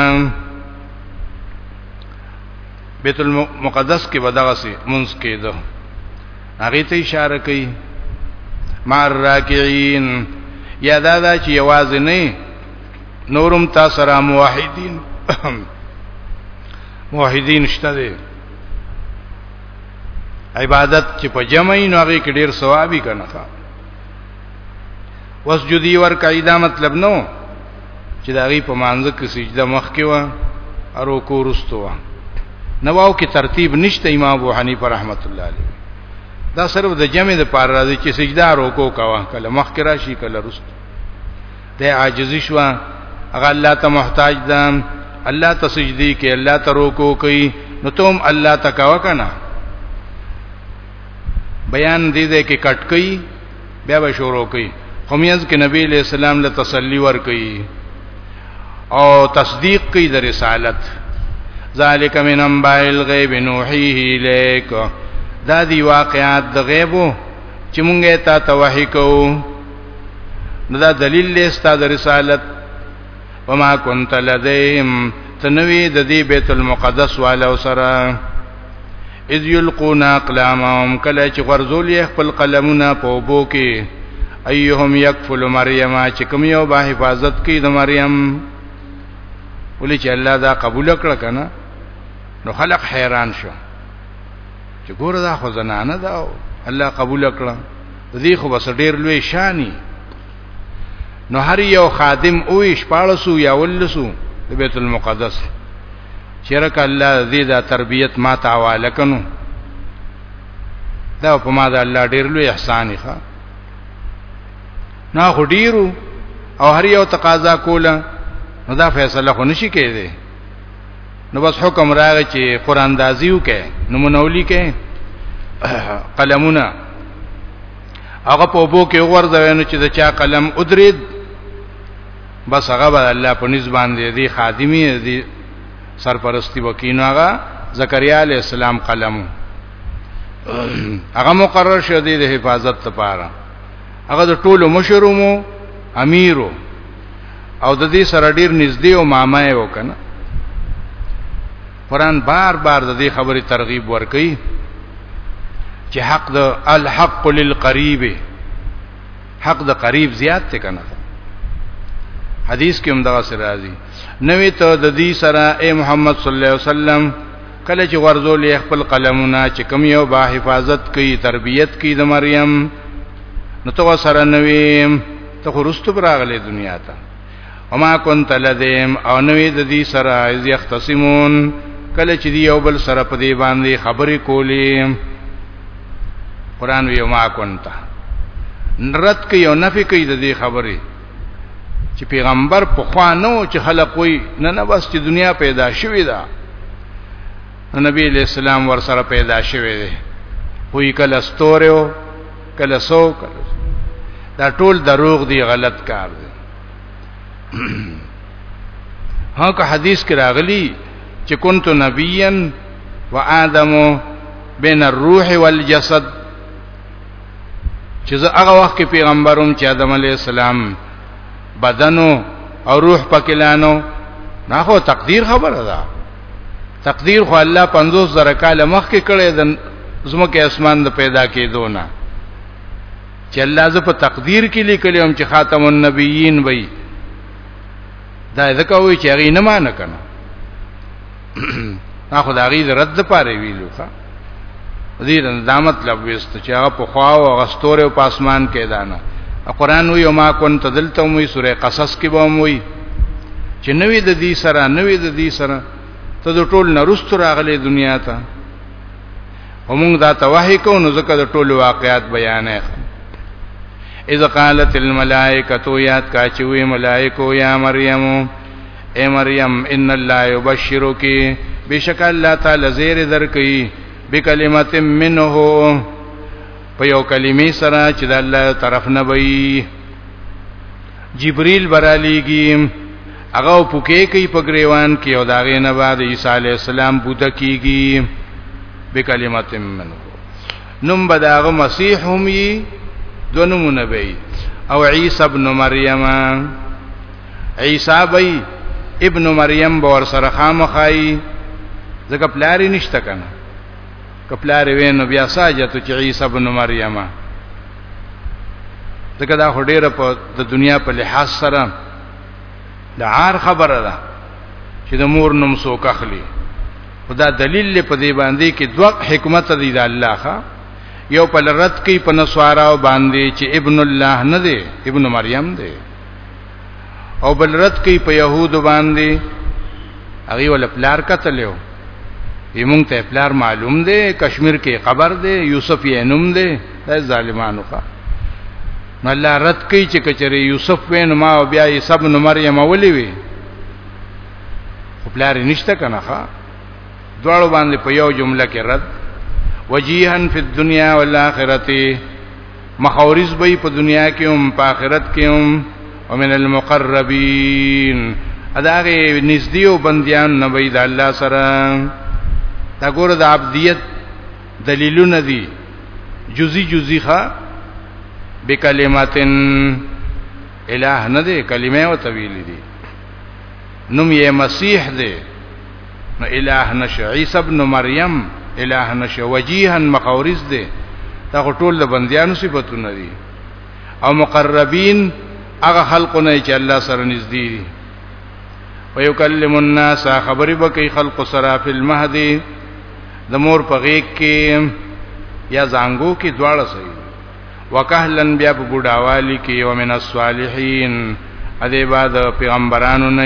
بیت المقدس کې بدغسی منځ کې ده هغه ته اشاره کوي مار راکعين یا دا دا چې یوازې نه نورم تاسو سره موحدین موحدین شته دي عبادت چې په جمعي نو هغه کې ډیر ثوابي کنه وسجدي ورکای دا مطلب نو چې دا غي په مانځ کې سجده مخ کې و ارو کو رستو و نواو کې ترتیب نشته امام ابو حنیفه رحمت الله علیه دا صرف د جمع د پار راځي چې سجده ارو کو کوا کله مخ کې راشي کله رستو د عاجزی شو هغه الله ته محتاج ده الله ته سجدي کې الله ته روکو کوي نو تم الله تکاو کنه بیان دې دې کې کټ کوي بیا به شروع کوي خو میز کې نبی علیہ السلام له تسلی ور کوي او تصدیق کوي د رسالت ذالک من انباء الغیب نوحیه الیک دا دی واقعات د غیبو چې مونږه تا ته وحی کوو نو دا دلیل دی ستاسو د رسالت وما كنت لديهم تنوي د دې بیت المقدس والو سره اذ یلقون اقلامهم کله چې غرزول یې خپل قلمونه په وبو کې ایهم یکفل مریم چې کوم یو به حفاظت کوي د مریم ولې چې الله دا قبول کړ کنه نو خلق حیران شو چې ګوره دا خو زنانه دا الله قبول کړ دې خو بس ډیر لوی شانی نو هر یو خادم او شپارسو یا ولسو د بیت المقدس چیرک الله دې دا تربیت ما ته حواله کنو دا په ما دا الله ډیر لوی احسان ښه نه خو ډیرو او هر یو تقاضا کوله نو دا فیصله خو نشي کېده نو بس حکم راغی چې قران دازیو کې نو منولی کې قلمونه هغه په بو کې ورځوي نو چې دا چا قلم ادرید بس هغه به الله په نس باندې دی خادمی دی سرپرستی وکینو هغه زکریا علی السلام قلم هغه مقرر شو دی د حفاظت لپاره هغه د ټولو مشرومو امیرو او د دې سره ډیر نږدې او ماما یې وکنه قران بار بار د دې خبرې ترغیب ورکړي چې حق د الحق للقریب حق د قریب زیات ته کنه حدیث کې هم دا سره راځي نوې ته د دې سره اے محمد صلی الله علیه وسلم کله چې ورزول خپل قلمونه چې کم یو با حفاظت کوي تربیت کوي د مریم نو تو سره نوې ته خرست براغله دنیا ته وما كنت لديم او نوې د دې سره از يختصمون کله چې دی یو بل سره په دې باندې خبرې کولې قران وی ما كنت نرت کې یو نفي کوي د دې خبرې چې پیغمبر په خوانو چې خلق وي نه نه بس چې دنیا پیدا شوې ده نبی علیہ السلام ور سره پیدا شوه دی وی کله ستوره کله سو کله دا ټول دروغ دی غلط کار دی ها که حدیث کې راغلی چې كنت نبيا وآدم بين الروح والجسد چې زه هغه وخت کې پیغمبروم چې آدم علی السلام بدنو او روح پکې لانو نه خو تقدیر خبره ده تقدیر خو الله 50 زره کال مخکې کړی د زمکه اسمان د پیدا کېدو نه چې الله ز په تقدیر کې لیکلی هم چې خاتم النبیین وي دا ځکه وی چې هغه نه مان کنه اخو دا غي رد پاره ویلو ښا دې دا مطلب وست چې هغه په خوا او غستور او پاسمان کې دانو قرآن وی ما كنت دلته موي سوره قصص کې به موي چې نوې د دې سره نوې د دې سره ته د ټول نرست راغلي دنیا ته همون دا توحی کو نو زکه د ټول واقعات بیانې اذ قالت الملائکه یاد کا چې وی ملائکه یا مریم اے مریم ان الله یبشرک بشک الله تعالی زیر درکې بکلمت منه په یو کلمې سره چې د الله طرف نه وي جبريل برالیږي هغه پوکې کوي په گریوان کې او داغه نه بعد عیسی علی السلام بوت کیږي بکلمت منه نوم بداغه مسیح هم یي دونمونه به او عیسی ابن مریم عیسی بی ابن مریم به ور سره خامخای ځکه پلاری نشته کنه کپلاری وینو بیا ساجته چې عیسی ابن مریم ځکه دا هډیره په د دنیا په لحاظ سره د عار خبره ده چې د مور نوم سو کخلی خدا دلیل له پدی باندې کې دوه حکمت دی د الله ښا یو په لرت کې په نسوارا باندې چې ابن الله نه دی ابن مریم دی او بل رد کوي په يهودو باندې هغه ول پلار قتلو یمون ته پلار معلوم دی کشمیر کې قبر دی یوسف یې نوم دی د ظالمانو ښا نو الله رد کوي چې کچره یوسف وین ما او بیا یې سب نو مریم ولي وي خپلار نشته کنه ښا دواړو باندې په یو جمله کې رد وجيهن فی الدنیا والآخرته مخاورز به په دنیا کې هم په آخرت کې هم ومن المقربین اداغه نږدې او بندیان نه وي د الله سره دا ګوره د عبدیت دلیلونه دي جزئی جزئی ښا بکلماتن الہ نه دې کلمه او طویل دي نوم یې مسیح دی نو الہ نشه عیسی ابن مریم الہ نشه وجیها مخاورز دی دا ټول د بندیانو صفاتونه دي او مقربین هغه خلقونه چې الله سره نږدې دي ويكلم الناس خبرې بکې خلق سره په المهدي د مور په غیږ کې یا زنګو کې دواړه سي وکهلن بیا په بډاوالي کې او من الصالحین اده بعد پیغمبرانو نه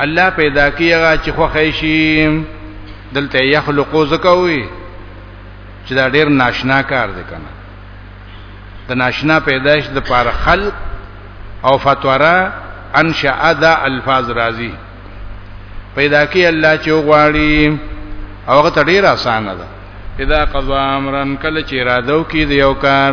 الله پیدا کیږي چې خوخی شي دلته یخلقو زکوي چې دا ډیر ناشنا کار دی کنه د ناشنا پیدائش د پاره خلق او فتورا انشاء دا الفاظ راضی پیدا کی الله چې غواړي او هغه ته ډیر اسانه ده اذا قضا امرن کله چې ارادو کې دی یو کار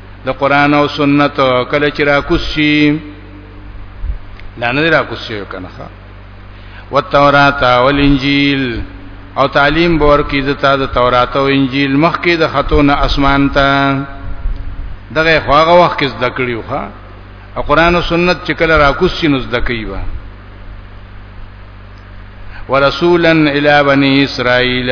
د قران او سنت کله چې را کوس شي دا نه را کوس شي کنه والتورات والانجیل او تعلیم بور کی دتا د تورات او انجیل مخکې د خاتون اسمان ته دغه خواغه وخت کې زده کړیو ښا او قران او سنت چې کله را کوس شي نو زده کوي وا ورسولا الی بنی اسرائیل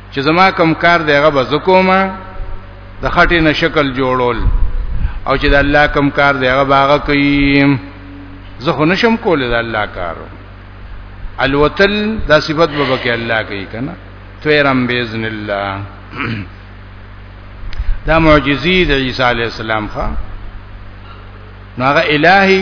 چې زما کم کار دی هغه به زکوما د خټې نه شکل جوړول او چې د الله کم کار دی هغه باغ کوي زه خو نشم کولای د الله کار الوتل دا صفت به بکې الله کوي کنه تویرم باذن الله دا معجزې د عیسی علی السلام خو نو هغه الہی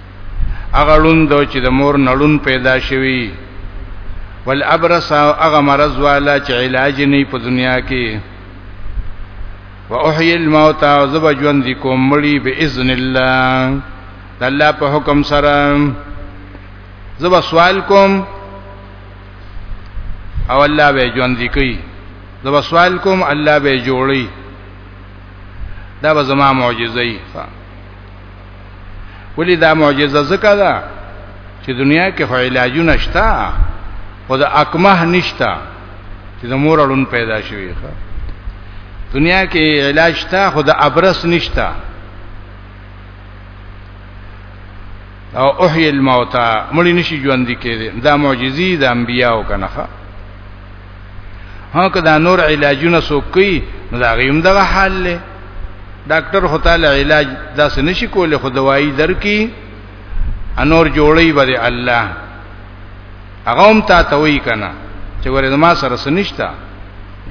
هغه لوند چې د مور نړون پیدا شوی ول ابرص هغه مرض والا چې علاج نه په دنیا کې واحيي الموت عذاب ژوند کوم مړي باذن الله د الله په حکم سره زب سوال کوم او الله به ژوند کوي زب سوال کوم الله به جوړي دا به زما معجزه ای ولی دا معجزه زکه ده چې دنیا کې خو علاجونه شته خو د اکمه نشته چې د مور اړون پیدا شوی ښه دنیا کې علاج شته خو د ابرس نشته او احی الموتى مړی نشي ژوند کېږي دا معجزي د انبیاو کنه هغه دا نور علاجونه سوکي نو دا غیم دغه حال له ډاکټر خو تعالی علاج داس نشي کوله خو دوايي درکې انور جوړي بده الله هغه هم تا ته وی کنه چې ورته ما سره سنشتا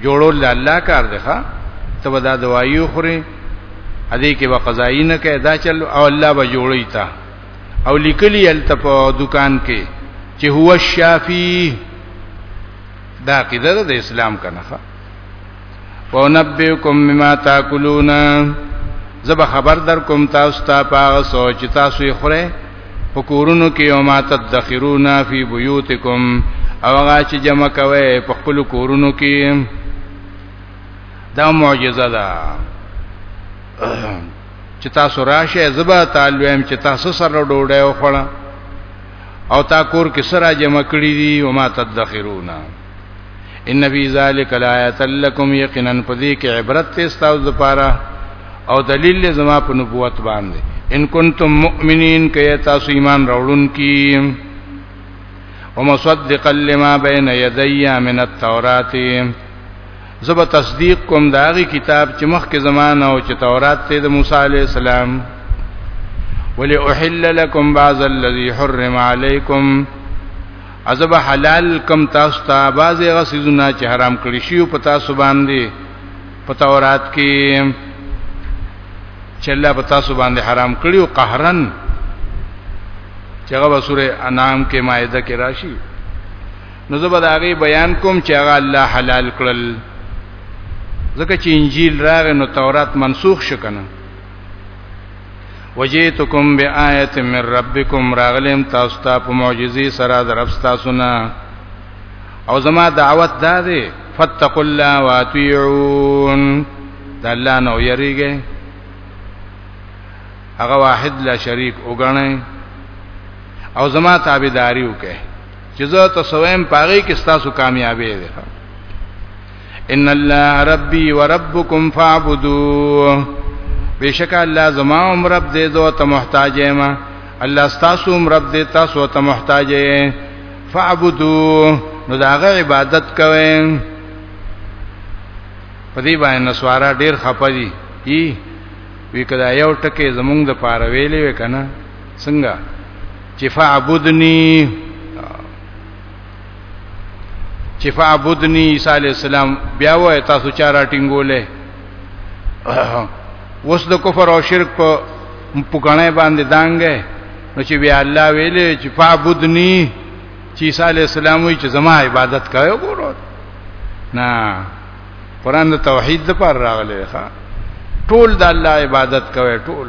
جوړول له الله کار دی ښا ته ودا دوايي خوري ادي کې وقضایي نه کې دا چل او الله به جوړي تا او لیکلی الته په دکان کې چې هو الشافی دا قیده د اسلام کنه ونبئکم مما تاکلون زب خبر در کوم تاسو ته پاغه سوچ تاسو یې خوره پکورونو کې او ما تدخرون فی بیوتکم او هغه چې جمع کوي په خپل کورونو کې دا معجزه ده چې تاسو راشه زبا تعلم چې تاسو سره ډوډۍ وخوړه او تا کور کې سره جمع کړی دي او ما تدخرون ان فی ذلک لآیات لکم یقینا پدې کې عبرت ته استاو د پاره او دلیل زما په نبوت باندې ان کنتم مؤمنین کیا تاسو ایمان راوړون کی ومصدقا لما بین یدیا من التوراۃ زه به تصدیق کوم د هغې کتاب چې مخکې زمانه او چې تورات ته د موسی علی السلام ولی احل لكم بعض الذي حرم عليكم عذاب حلال کم تاسو ته بعض هغه سيزونه چې حرام کړی شی په تاسو باندې په تورات کې چې الله په تاسو باندې حرام کړی او قهرن چې هغه سوره انعام کې مائده کې راشي نو زه به دا غي بیان کوم چې هغه الله حلال کړل ځکه چې انجیل راغی نو تورات منسوخ شو کنه وجئتکم بآیت من ربکم راغلم تاسو ته په معجزې سره درب تاسو نه او زما دعوت دا دی فتقوا الله واطيعون د الله نو یریږي هغه واحد لا شریک وګڼئ او زما تابعداري وکړئ چې زه تاسو وایم پاره کې تاسو کامیابې ده ان الله ربي وربكم فاعبدوه بشک الله زما هم رب دې زو ته محتاج یم الله تاسو هم رب دې تاسو ته محتاج یم فاعبدوه نو داغه عبادت کوئ په دې باندې نسوارا ډیر خپه دي وی کدا یو ټکی زمونږ د پاره ویلې وکنه څنګه چې فعبدنی چې فعبدنی عیسی علی السلام بیا وای تاسو چا راټینګولې وس د کفر او شرک په پکړنه باندې دانګې نو چې بیا الله ویلې چې فعبدنی چې عیسی علی السلام وی چې زما عبادت کوي ګورو نه قران د توحید لپاره راغلی ښا ټول د الله عبادت کوي ټول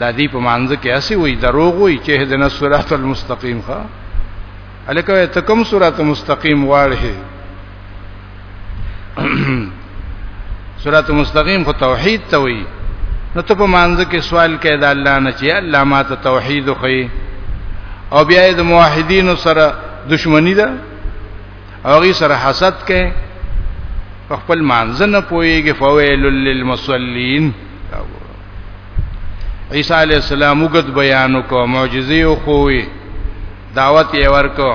دا دی په مانځ کې اسی وای دروغ وای چې هدن الصراط المستقیم ښا الکه ته کوم صراط مستقیم واړه صراط مستقیم خو توحید ته وای نو ته په مانځ کې سوال کې دا الله نه چې الله ما ته توحید خو او بیا د موحدین سره دشمنی ده او غي سره حسد کوي په خپل مانځنه پويږي فويل للمصلين عيسى عليه السلام وګت بیان کو معجزې او خوې دعوت یې ورکو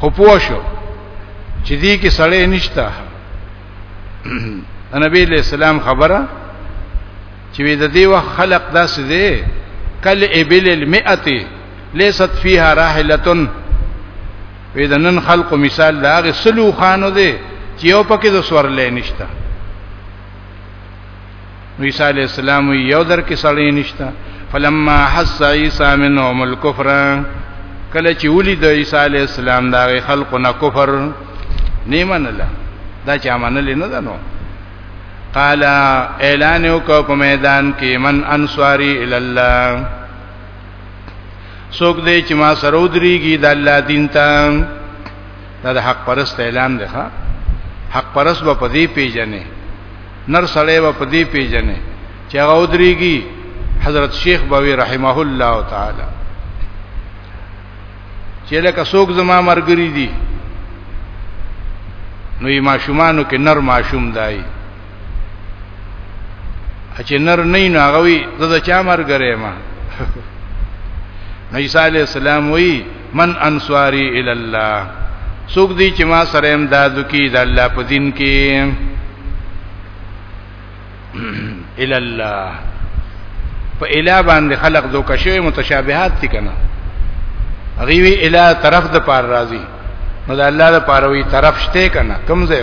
خو پوه شو چې دې کې سړې نشتا نبی له سلام خبره چې د دې وخت خلق داسې دی کل ابل المئه لیست فیها راحلتن وی د نن خلقو مثال دا غي سلو خانو دی چې یو پکې د سورلې نشتا عیسی علی السلام یو در کې سړی نشتا فلما حس عیسی منهم الكفر کله چې ولي د عیسی علی السلام دا غي خلقو نه کفر نیمه نه دا چې امانه لینه ده نو قال اعلان وکاو په میدان کې من انصاری ال الله څوک دې چې ما سره ودرېږي د الله دین ته دا د حق پرست اعلان دی ښا حق پرست به پدی پیژنې نر سړی به پدی پیژنې چې هغه ودرېږي حضرت شیخ باوی رحمه الله تعالی چې لکه څوک زما مرګري دي نو یې ماشومانو کې نر ماشوم دای چې نر نه نه غوي زه د چا مرګره ما عیسی علی السلام وی من انصاری ال الله سوق دی چې ما سره امداد کی د الله په دین کې ال الله په اله باندې خلق دو کشوي متشابهات دي کنه هغه وی اله طرف د پار راضي نو د الله د پاره وی طرف شته کنه کم ځای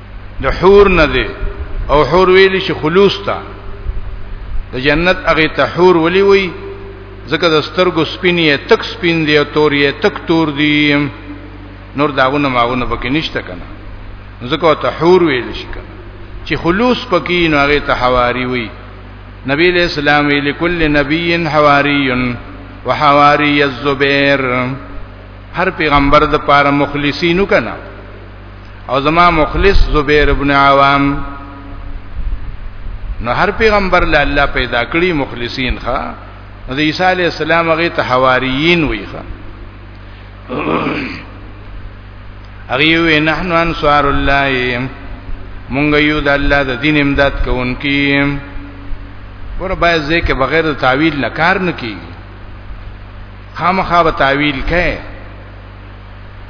د حور نه دی او حور ویل شي خلوص ته د جنت هغه ته حور ولي وي ځکه د سترګو سپینې تک سپین دی او تور یې تک تور دی نور داونه ماونه پکې نشته کنه ځکه ته حور ویل شي کنه چې خلوص پکې نو هغه ته حواری وي نبی علیہ السلام ویل کل نبی حواری وحواری الزبیر هر پیغمبر د پاره مخلصینو کنه او زما مخلص زبیر ابن عوام نو هر پیغمبر له الله پیدا کړی مخلصین ښا د عیسی علی السلام هغه ته حواریین وی ښا هغه وی نحنو انصار الله مونږ یو د الله د دین امداد کوونکی ور باید ځکه بغیر د تعویل نه کار نه کیږي خامخا به تعویل کړي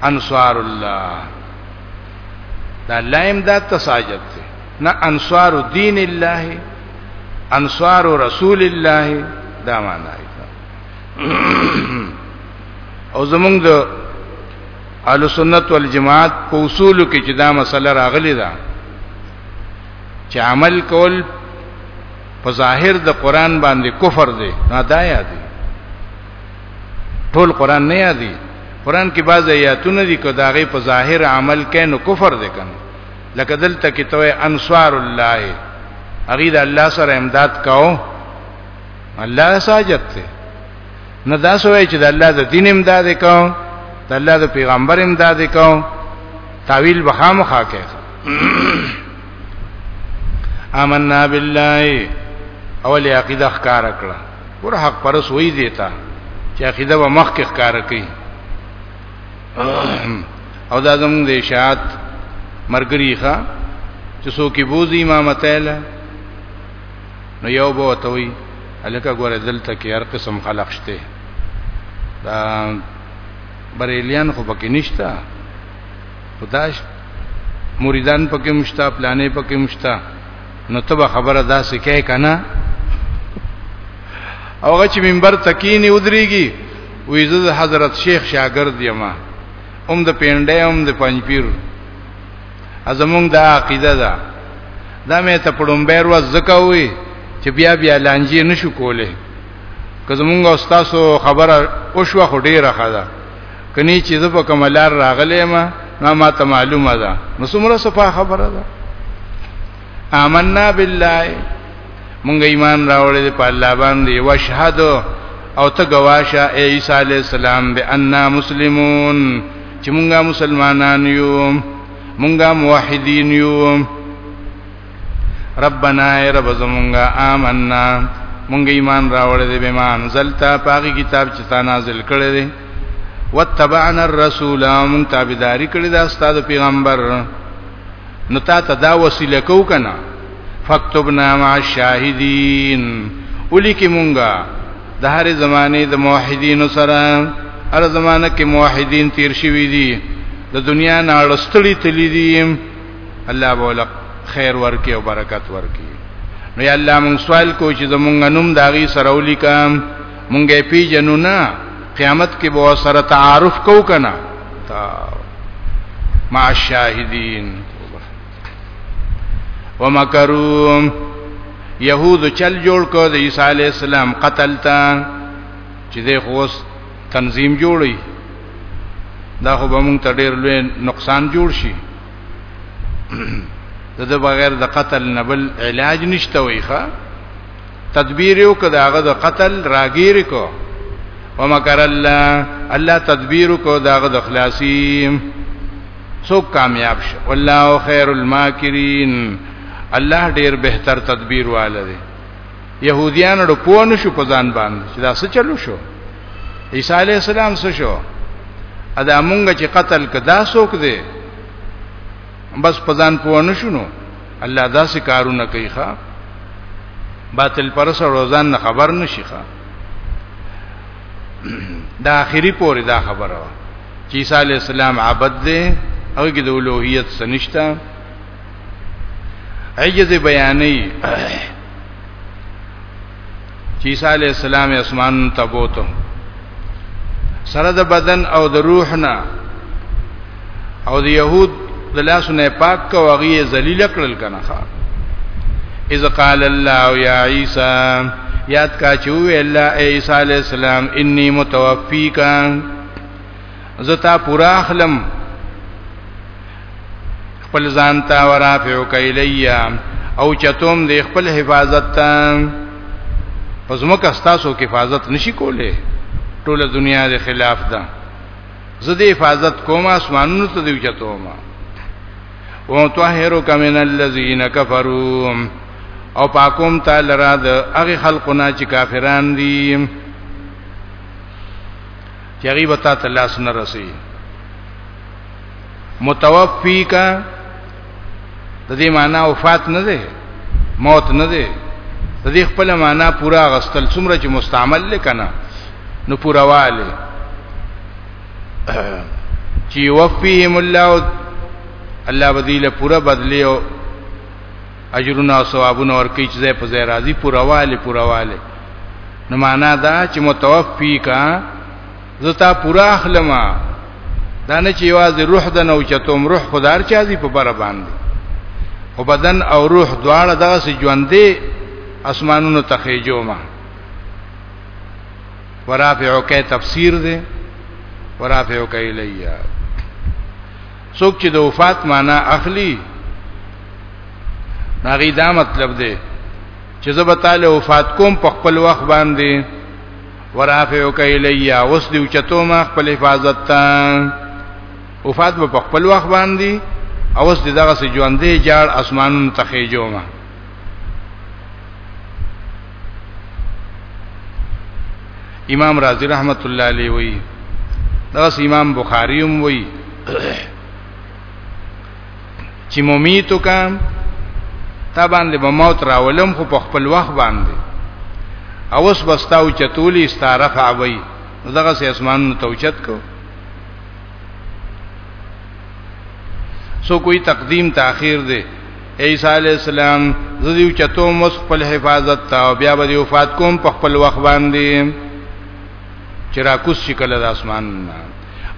انصار الله دا لایم دا تساجد ته نه انصار دین الله انصار رسول الله دا معنا او زمونږ د اهل سنت والجماعت په اصول کې چې دا مسله راغلي ده چې عمل کول په ظاهر د قران باندې کفر دی نه دا یادی ټول قران نه یادي قران کې بعض آیاتونه دي کو داغه په ظاهر عمل کې نو کفر دي کنه لکه دلته کې توه انصار الله اغید الله سره امداد کاو الله ساجت ته نه دا سوې چې د الله د دین امداد کاو د الله د پیغمبر امداد کاو تعویل بخام خاکه آمنا بالله اولی عقیده ښکار کړه ګور حق پرس وای دیتا چې عقیده و مخ کې ښکار کوي او دا زموږ د اشاعت مرګري ښا چې څوک بوزي امامت اله نو یو به وتوي الکه ګوره دلته کې هر قسم خلق شته دا بریلیان خو پکې نشتا خداش مریدان پکې مشتا پلانې پکې مشتا نو ته به خبره داسې کوي کنه اوغه چې منبر تکینی ودریږي وې زه حضرت شیخ شاګرد یم هم د پینډه هم د پنځپیر ازمونږ د عقیده ده دا مې ته پړمبیر و زکوي چې بیا بیا لانجې نشو کولې که زمونږ استادو خبره او شو خډیره خدا کني چې زه په کملار راغلې ما ما ما ته معلومه ده نو څومره صفه خبره ده آمنا بالله مونږ ایمان راوړل په الله باندې واشهد او ته گواشه اے عیسی علی السلام به ان مسلمون چې مونږه مسلمانان یو مونږه موحدین یو ربنا ای رب زمونږه آمنا مونږ ایمان راوړې دې به مان زلتا پاګه کتاب چې تا نازل کړې دې وتبعنا الرسول مونږ تابعداري کړې دا استاد پیغمبر نو تا ته دا وسیله کو کنه فكتبنا مع الشاهدين ولیکي مونږه د هر زمانه د موحدین سره هر زمانه کې موحدین تیر شوی دي د دنیا نه اړستړي تللی دي الله بوله خیر ورکي او برکت ورکي نو یا الله مون سوال کو چې زمونږ نوم داغي سره ولیکم مونږه پیجنو نه قیامت کې به سره تعارف کو کنه تا مع الشاهدین ومکروا يهود چل جوړ کو د عیسی علی السلام قتل تا چې د خوس تنظیم جوړی دا خو به مونږ ته ډیر لوی نقصان جوړ شي د د بغیر د قتل نه بل علاج نشته وای ښا تدبیر یو کدا هغه د قتل راګیر کو ومکر الله الله تدبیر کو دا هغه د خلاصي سو کامیاب شو والله خیر الماکرین الله ډیر بهتر تدبیر والده يهوديان له پوه نشو په ځان باندې چې دا څه چلو شو عيسى عليه السلام څه شو ادا مونږ چې قتل کدا سوک دی بس په ځان پوه نشو نو الله دا سې کارونه کوي ښا باطل پرس روزان نه خبر نشي ښا دا اخیری پوری دا خبره چې عيسى عليه السلام عبادت دی او کې د اولوہیت سنشتہ عجز بیانې چې عیسی علی السلام اسمان ته بوته سره د بدن او د روح نه او د يهود د لاسونه پاک کو هغه ذلیل کړل کنه ښا اذ قال الله يا عيسى یاد کا چوي الله عيسى عليه السلام اني متوفيکا زه تا پورا اخلم خپل ځان تا ورافعو کایلیا او چتوم د خپل حفاظت ته پس مکه تاسو کې حفاظت نشي کوله ټول دنیا د خلاف ده زه د حفاظت کوم اسمانونو ته دی چتوم او طاهرو کمن الذین کفروا او پاکوم تعالی را د هغه خلقونه چې کافران دي چې هغه به تا ته لاس نه رسي متوفی کا د دې معنا وفات نه ده موت نه ده د دې خپل معنا پورا غستل څومره چې مستعمل لکنه نو پورا والے چې وفیهم الله الله بدیل پورا بدلی او اجرونه او ثوابونه ورکړي چې ځای په ځای راځي پورواله پورواله نو معنا دا چې متوفی کا زتا پورا اخلمه دا نه چې یوازې روح د نو چتوم روح خدار چا دی په بر باندې او بدن او روح دواړه دغه سي ژوندې اسمانونو ته خېجو ما ورافعو کې تفسیر دی ورافعو کې الیا څوک چې د وفات معنا اخلي ناغي دا مطلب دی چې زه به تعالی وفات کوم په خپل وخت باندې ورافعو کایلیا اوس دی چتو ما خپل حفاظت ته وفات به په خپل وخت باندې اوس دی دغه سي ژوندې جاړ اسمانونو ته خېجو ما امام رازی رحمت الله علیه وی دا امام بخاری هم وی چې ممیتو کام تا باندې به موت راولم خو په خپل وخت باندې اوس بستاو چتولی استعرف اوی دغه سي اسمانونو توچت کو سو کوئی تقدیم تاخیر دی عیسی علی السلام زدیو چتو مس خپل حفاظت تا او بیا به وفات کوم په خپل وخت باندې چرا کوس شکل د اسمان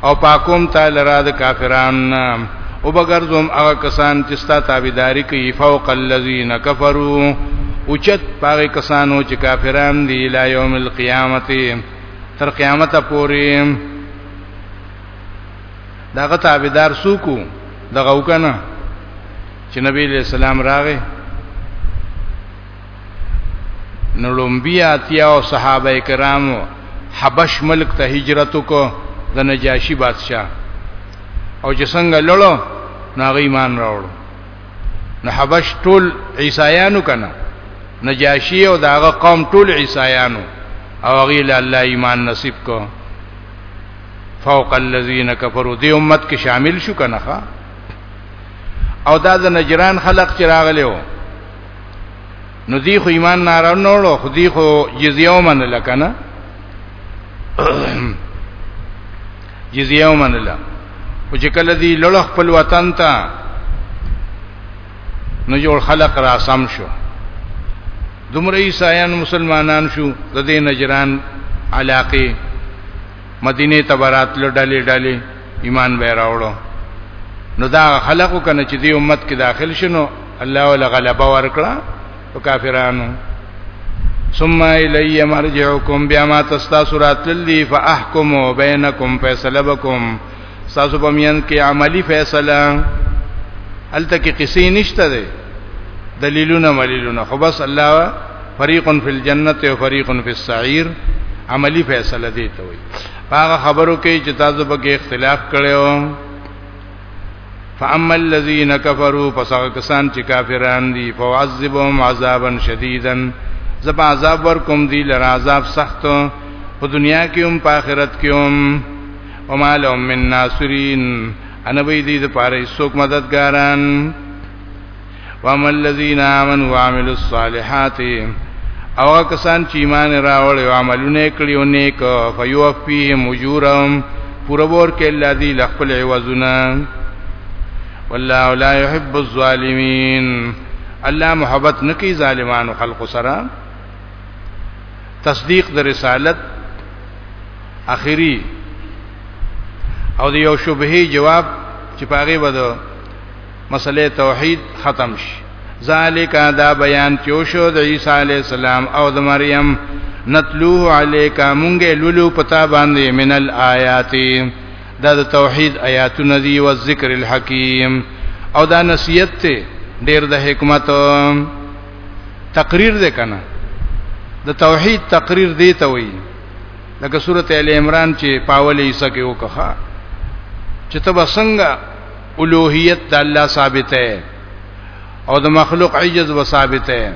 او پاکوم تعالی را د کافران او بغرزم هغه کسان چې ستا تابعداري کوي فوق الذین کفروا اوچت پاره کسانو چې کافران دي لا یوم القیامت تر قیامت پورې داغه تابعدار سوکو دغه وکنه چې نبی له سلام راغې نو لومبیا اتیا او صحابه کرامو حبش ملک ته هجرت وکړو د نجاشي بادشاہ او چې څنګه لړو ناغه ایمان راوړو نو حبش ټول عیسایانو کنه نجاشی او داغه قوم ټول عیسایانو او غیل الله ایمان نصیب کو فوق الذين كفروا دی امت کې شامل شو کنه او دا د نجران خلق چې راغلو نو دی خو ایمان نارنولو خو دی خو جزیه ومن لکنه جزیه ومن لکنه او چې کله دی لړ خپل وطن ته نو جوړ خلق را سم شو دومره عیسایان مسلمانان شو د دې نجران علاقه مدینه ته برات لړډلې ډلې ایمان به راوړو نو دا خلقو کنه چې دې امت کې داخل شنو الله ولا غلبه ورکړه او کافرانو ثم الی مرجعکم بیا ما تستاسرات للی فاحکم بینکم فیصلبکم تاسو په میان کې عملی فیصله الته کې قصې نشته ده دلیلونه ملیلونه خو بس الله فریق فی الجنت و فریق فی السعیر عملی فیصله دی ته وي هغه خبرو کې چې تاسو په کې اختلاف کړو فاما الذين كفروا فسقسان چې کافران دي فعذبهم عذابا شديدا زب عذاب ور کوم دي لر عذاب سخت په دنیا کې هم په آخرت کې هم وما لهم من ناصرین انا بی دی دا پاری سوک مددگاران وما الذین آمنوا وعملوا الصالحات او کسان چې ایمان راوړ او عملونه کړی او نیک فیوفیهم اجورهم پرور کې الذی لخل عوزنا والله لا يحب الظالمین الله محبت نکي ظالمانو خلق سره تصدیق د رسالت اخیری او د یو شبهه جواب چې پاغه ودو مسله توحید ختم شي ذالک دا بیان چوشو د عیسی علی السلام او د مریم نتلوه علیکا مونږه لولو پتا باندې من الآیات دا د توحید آیاتونه دی او ذکر الحکیم او دا نصیحت ته ډیر د حکمت تقریر ده کنه د توحید تقریر دی ته وایي لکه سورته ال عمران چې پاولې ایسه کې وکړه چې تب څنګه الوهیت د الله ثابته او د مخلوق عجز و ثابته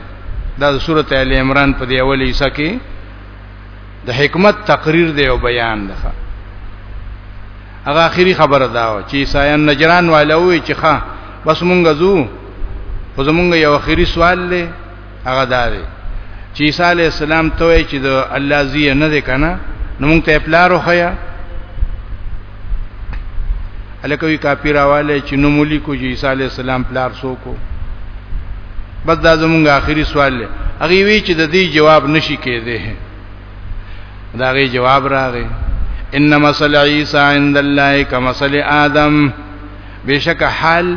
دا سورته ال عمران په دی اول ایسه کې د حکمت تقریر دی او بیان ده هغه اخیری خبره دا و چې سایان نجران والوي چې ښا بس مونږ زو خو زمونږ یو اخیری سوال لې هغه دا دی چې عیسی علی السلام ته وایي چې د الله زی نه دی کنه نو مونږ ته پلارو خیا الکوي کاپی راواله چې نو مولي کو چې عيسى عليه السلام پلار سو کو بس دا زمونږ آخري سوال دی هغه وی چې د دې جواب نشي کېده دا غي جواب راغی ان مثل عيسى عند الله كمثل ادم بشک حال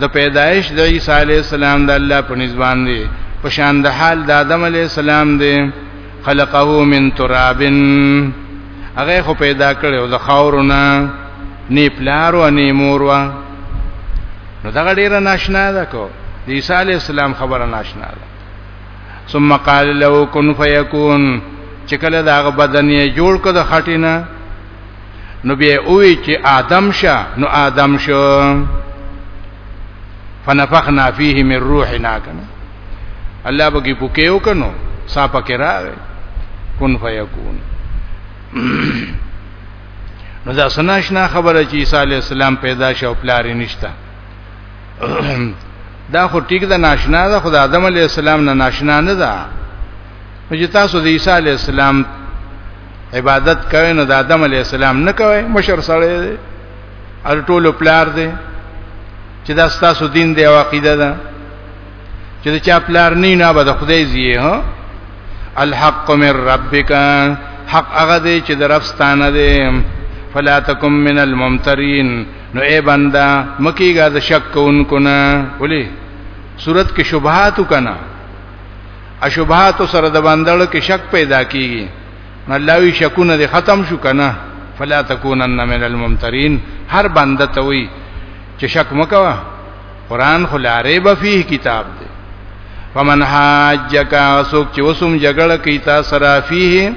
د پیدایش د عیسی علی السلام د الله په نسبان دی په شان د حال د آدم علی السلام دی خلقه من تراب هغه خو پیدا کړو د خاورونه نه پلارو نه موروا نو دا ډیره ناشنا ده کو د عیسی علی السلام خبره ناشنا ده ثم قال له كن فيكون چې کله دا بدن یې جوړ کړ د خټینه نو بیا وی چې آدم شه نو آدم شو فنفخنا فيه من روحنا کنه الله به کې پوکې وکنو صاحب کې راغی کن فیکون نو دا سناشنا خبره چې عیسی علی السلام پیدا شو پلاری نشتا دا خو ټیک ده ناشنا ده خدای آدم علی السلام نه ناشنا نه ده چې تاسو د عیسی علی السلام عبادت کوئ نو د آدم علی السلام نه کوئ مشر سره دی ار ټولو پلار دی چې دا ستاسو دین دی او عقیده ده چې د چا پلار نه نه به د خدای زیه ها الحق من ربک حق هغه دی چې د رب ستانه دی فلا تکم من الممترین نو اے بندا مکیګه د شک کوونکو نه ولي صورت کې شبهات کنا اشبهات سره د بندړ کې شک پیدا کیږي الله وی شکونه دې ختم شو کنا فلا تکونن من الممترین هر بنده ته وی چې شک مکوا قران خو لاره به فيه کتاب دی فمن حاجک اسوک چې وسوم جګړه کوي تا سره فيه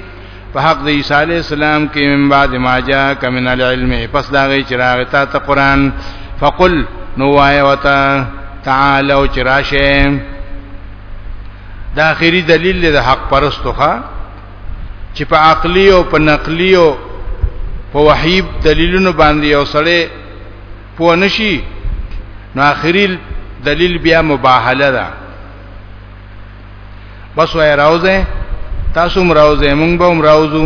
په حق د عيسى عليه السلام کې من بعد ما جاء من العلم پس دا غي چراغ تا ته قران فقل نو وای وتا تعالو چراشه دا اخیری دلیل د حق پرستوخه چې په عقلی او په نقلی او په وحیب دلیلونو باندې یو سړی پوه نشي نو اخري دلیل بیا مباهله ده بس وای راوځه تاسو هم راوځه مونږ به هم راوځو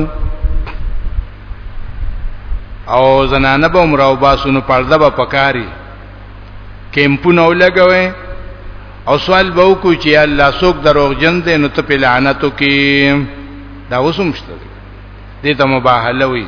او زنانه به هم راو باسو نو پرده به پکاري کیمپونه ولګوي او سوال به وکړو چې الله څوک دروغ جن دي نو ته په لعنتو کې دا وسوم شته دې ته مباهله وي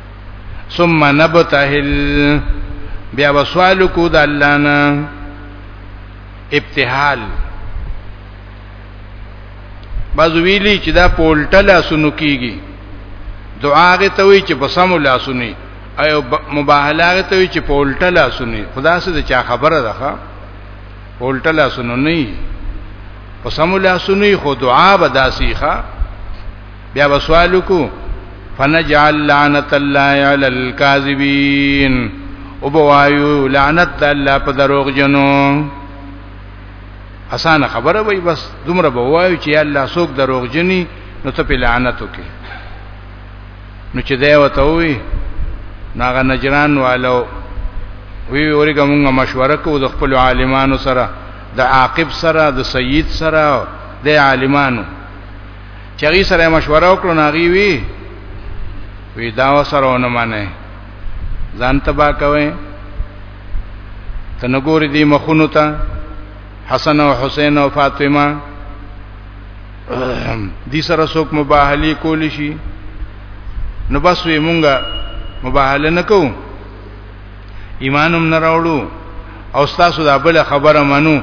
ثم نبتهل بیا وسوال کو د الله نه ابتحال باز ویلی چې دا پولټه لاسونو کیږي دعا غي ته وی چې بسم الله سني او مباهله غي ته وی چې پولټه لاسونو خدا سره چا خبره ده ښا پولټه لاسونو نه بسم الله سني خو دعا به داسي ښا بیا وسوالو کو فنجعل لعنت الله علی الكاذبین او بوایو لعنت الله په دروغ جنو اسانه خبره وای بس دومره بوایو چې الله سوک دروغ جنی نو ته په لعنت وکي نو چې دا وته وي ناغه نجران والو وی ورګه مونږه مشوره کوو د خپل عالمانو سره د عاقب سره د سید سره د عالمانو چې هغه سره مشوره وکړو ناغي وی وی دا وسره ونه مانه ځان تبا کوي تنګوري دی مخونو ته حسن او حسین او فاطمه دي سره څوک مباهله کولی شي نو بس وی مونږه مباهله نکوو ایمانم نه راوړو او تاسو دا بل خبره منو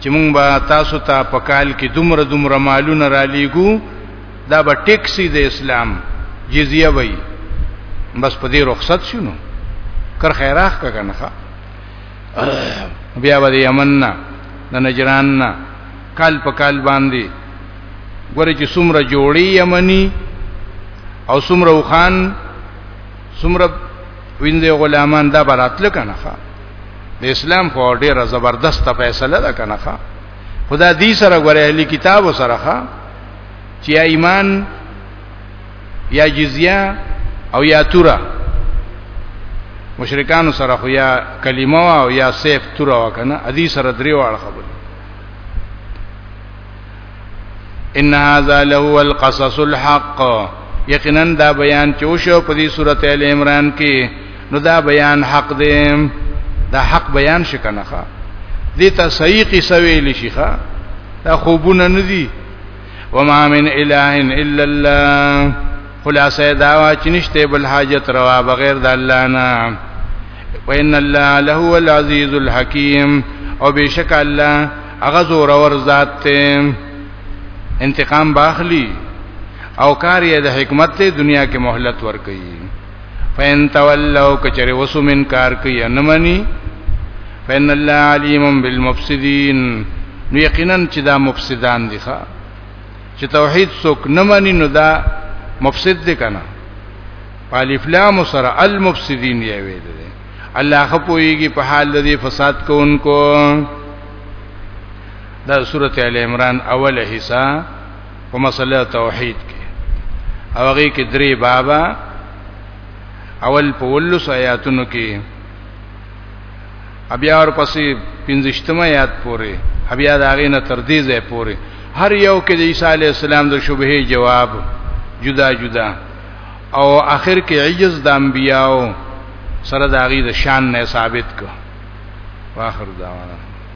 چې مونږ به تاسو ته په کال کې دومره دومره مالونه را لېګو دا به ټیکسي د اسلام جزیه وي بس په دې رخصت شونو کر خیراخ کا کنه بیا به یمن نه د نجران نه کال په کال باندې ګوره چې څومره جوړي یمني او څومره وخان څومره ویندې غلامان دا براتل کنه ښا د اسلام خو ډیره زبردست فیصله ده کنه ښا خدا دې سره غره اهل کتاب سره ښا چې یا ایمان یا جزیه او یا تورا مشرکان سره خو یا کلمه او یا سیف تورا وکنه ادي سره درې واړه خبره ان هذا له القصص الحق یقینا دا بیان چې وشو په دې سورته ال عمران کې نو دا بیان حق دی دا حق بیان شکنه ښا دې ته صحیح قصه ویل شي ښا دا خوبونه نه دي وما من اله الا الله خلاصه دا وا چې نشته بل حاجت روا بغیر د الله نه وان الله له العزیز الحکیم او بشک الله هغه زور اور ذات ته انتقام باخلی او کار یې د حکمت ته دنیا کې مهلت ورکړي فین تولوا کچره وسو من کار کوي انمنی فین الله علیم بالمفسدین نو یقینا چې دا مفسدان دي ښا چې توحید څوک نه مانی نو دا مفسد دي کنه الف لام سره المفسدین یې ویل الله خپويږي په حال د فساد کوونکو دا سورته ال عمران اوله حصہ په مسله توحید کې او هغه کې درې بابا اول په ولس آیاتونو کې بیا ور پسې پنځشتمه آیات پورې بیا دا غي نه تر دې ځای پورې هر یو کې د عیسی علی السلام د شبهه جواب جدا جدا او اخر کې عجز د انبیاو سره د هغه د شان نه ثابت کو واخر دعوانا